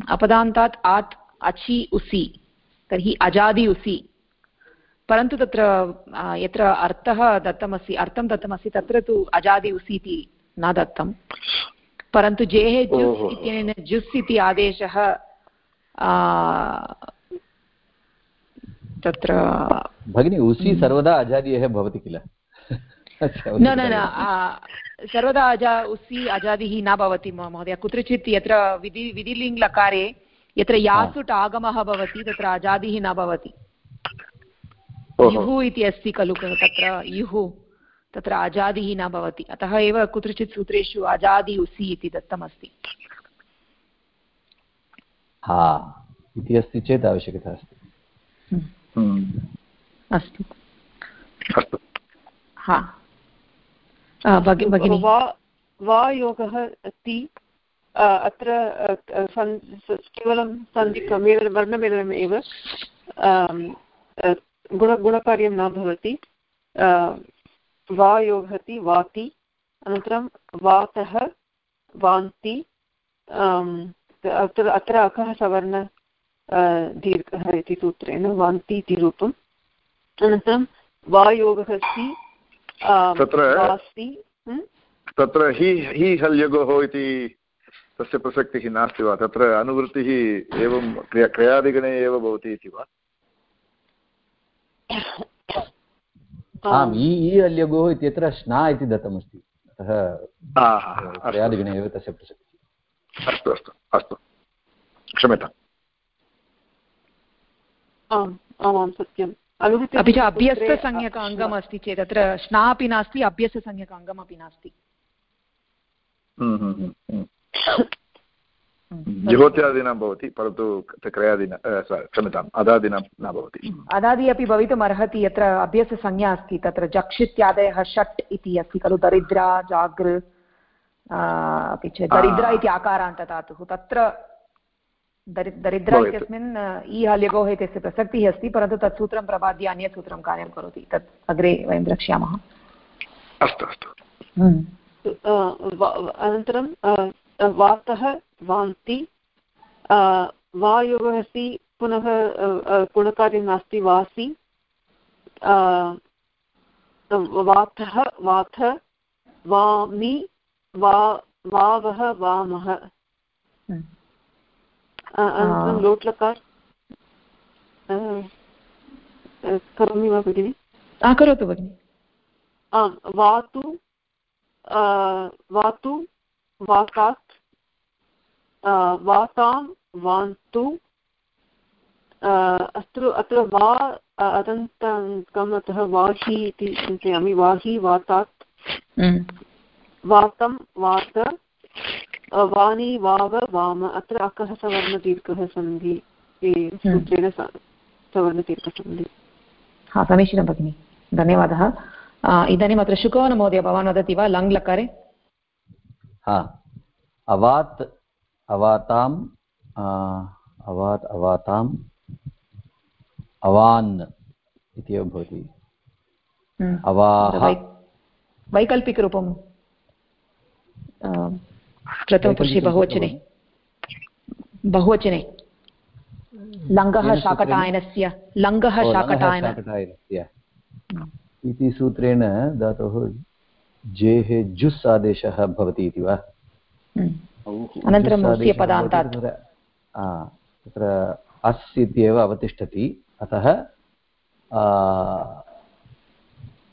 अपदान्तात् आत् अचि उसि, तर्हि अजादि उसि। परन्तु तत्र यत्र अर्थः दत्तमस्ति अर्थं दत्तमस्ति तत्र तु अजादि उस् इति न दत्तं। परन्तु जेः जुस् इत्यनेन जुस् इति आदेशः तत्र भगिनि उसि सर्वदा अजादीयः भवति किल? <laughs> न न न सर्वदा। अजा उसि अजादिः न भवति महोदय। कुत्रचित् यत्र विधि विधिलिङ्ग् यत्र यासुट् आगमः भवति तत्र अजादिः न भवति। युः इति अस्ति खलु तत्र युः तत्र अजादिः न भवति। अतः एव कुत्रचित् सूत्रेषु अजादि उसि इति दत्तमस्ति। हा इति अस्ति चेत् आवश्यकता अस्ति। हम्म। हम्म। अस्तु। हा। भगिनि। वा योगः अस्ति। अत्र केवलं सन्धिकमेल वर्णमेलनमेव गुण गुणकार्यं न भवति। वा योगति वाति अनन्तरं वातः वान्ति अत्र अत्र अकः सवर्ण दीर्घः इति सूत्रेण वान्ति इति रूपम्। अनन्तरं वायोगः अस्ति अस्ति तत्र हि हि हल्यगोः इति तस्य प्रसक्तिः नास्ति वा? तत्र अनुवृत्तिः एवं क्रिया क्रियादिगणे एव भवति इति वा? आम् इ इ अल्यगोः इत्यत्र श्ना इति दत्तमस्ति। अतः त्रयादिगणे एव तस्य प्रसक्तिः। अस्तु अस्तु अस्तु। क्षम्यताम्। आम् आमां सत्यम्। अपि च अभ्यस्तसंज्ञक अङ्गम् अस्ति। चेत् तत्र श्ना अपि नास्ति अभ्यस्तसंज्ञक अङ्गमपि नास्ति। हम्म, हम्म, हम्म, जुहोत्यादीनां भवति परन्तु क्रयादीन क्षम्यताम् अदादीनां न भवति। अदादि अपि भवितुम् अर्हति यत्र अभ्यससंज्ञा अस्ति तत्र जक्ष् इत्यादयः षट् इति अस्ति खलु दरिद्रा जागृ अपि च दरिद्रा इति आकारान्तधातुः। तत्र दरि दरिद्रा इत्यस्मिन् इ हल्यगोः इत्यस्य प्रसक्तिः अस्ति परन्तु तत् सूत्रं प्रबाद्य अन्यत् सूत्रं कार्यं करोति। तत् अग्रे वयं द्रक्ष्यामः। अस्तु अस्तु। अनन्तरं वातः वान्ति। वायोगः अस्ति पुनः गुणकार्यं नास्ति वासि। वातः वाथ वामि वा वावः वामः। हम्म। अनन्तरं लोट्लकार। करोमि वा भगिनि? करोतु भगिनि। आम् वातु वातु वाकात् वातां वान्तु अत्र अत्र वा अदन्ताङ्कम् अतः वाहि इति चिन्तयामि। वाहि वातात्। हम्म। वातं वात वाणी वाव वाम। अत्र अकः सवर्णदीर्घः सन्धि। हम्म। सूत्रेण सवर्णदीर्घसन्धि। हा समीचीनं भगिनि। धन्यवादः। इदानीम् अत्र शुकोन महोदय भवान् वदति वा? लङ् लकारे? हा। अवात् अवाताम् अवात् अवाताम् अवान् इति एव भवति। हम्म। अवाः वैकल्पिकरूपं प्रथमपुरुषे बहुवचने। बहुवचने। लङ्गः शाकटायनस्य लङ्गः शाकटायनस्य। इति सूत्रेण धातोः जेः जुस् आदेशः भवति इति वा? अनन्तरं पदान्तात्। तत्र अस् इत्येव अवतिष्ठति। अतः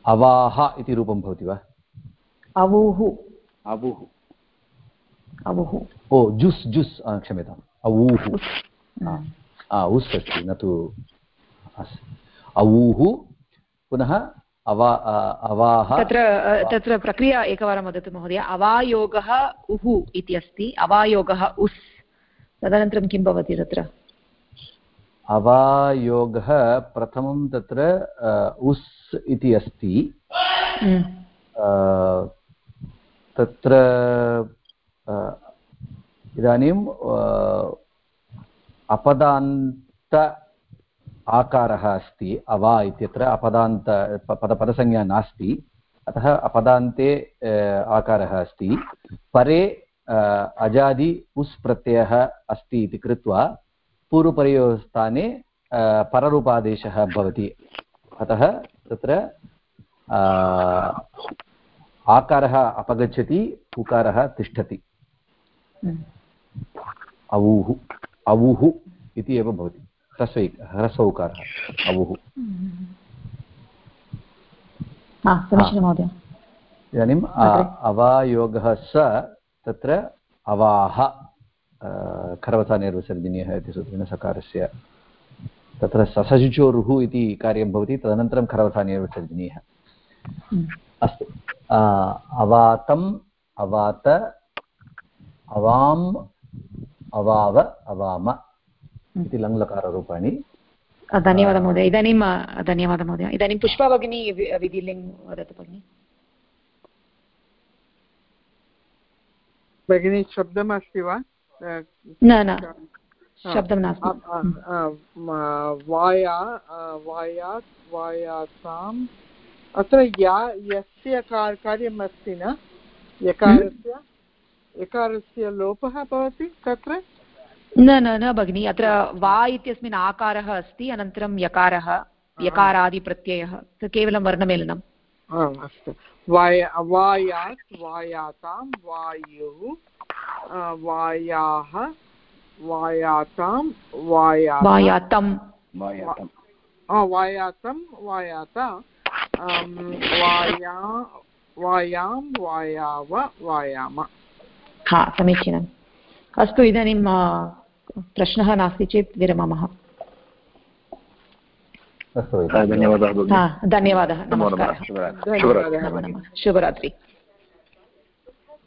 अवाह इति रूपं भवति वा? अवुः। अवुः। अवुः। ओ जुस् जुस् क्षम्यताम्। अवूः। उस्। अस्ति न तु अवूः पुनः अवा अवाः तत्र तत्र प्रक्रिया एकवारं वदतु महोदय। अवायोगः उः इति अस्ति। अवायोगः उस्। तदनन्तरं किं भवति तत्र? अवायोगः प्रथमं तत्र उस् इति अस्ति। हम्म। तत्र इदानीम् अपदान्त आकारः अस्ति अवा इत्यत्र अपदान्त पद पदसंज्ञा नास्ति। अतः अपदान्ते आकारः अस्ति। परे अजादि उस् प्रत्ययः अस्ति इति कृत्वा पूर्वपरयोः स्थाने पररूपादेशः भवति। अतः तत्र आकारः अपगच्छति उकारः तिष्ठति। अवुः अवुः इति एव भवति। ह्रस्व ह्रस्वौकारः अवुः। इदानीम् अवायोगः स तत्र अवाह खरवसानिर्विसर्जनीयः इति सूत्रेण सकारस्य तत्र ससजुचोरुः इति कार्यं भवति तदनन्तरं खरवसानिर्विसर्जनीयः। अस्तु अवातम् अवात अवाम् अवाव अवाम। इति लङ्लकाररूपाणि धन्यवादः महोदय इदानीं धन्यवादः महोदय इदानीं पुष्पा भगिनी विधिलिङ्ग् वदतु भगिनि भगिनी शब्दम् अस्ति वा न न शब्दं नास्ति वाया वायात् वायासाम् अत्र या यस्य कार्यम् अस्ति न यकारस्य यकारस्य लोपः भवति तत्र न न न भगिनि अत्र वा इत्यस्मिन् आकारः अस्ति अनन्तरं यकारः यकारादिप्रत्ययः केवलं वर्णमेलनम्। अस्तु। वाय वायात् वायातां वायुः वायाः वायातां वाया वायातं वायातं वायाता वाया वायां वायाव वायाम। हा समीचीनम्। अस्तु इदानीं प्रश्नः नास्ति चेत् विरमामः। धन्यवादः धन्यवादः नमस्कारः। शुभरात्रिः। शुभरात्रि।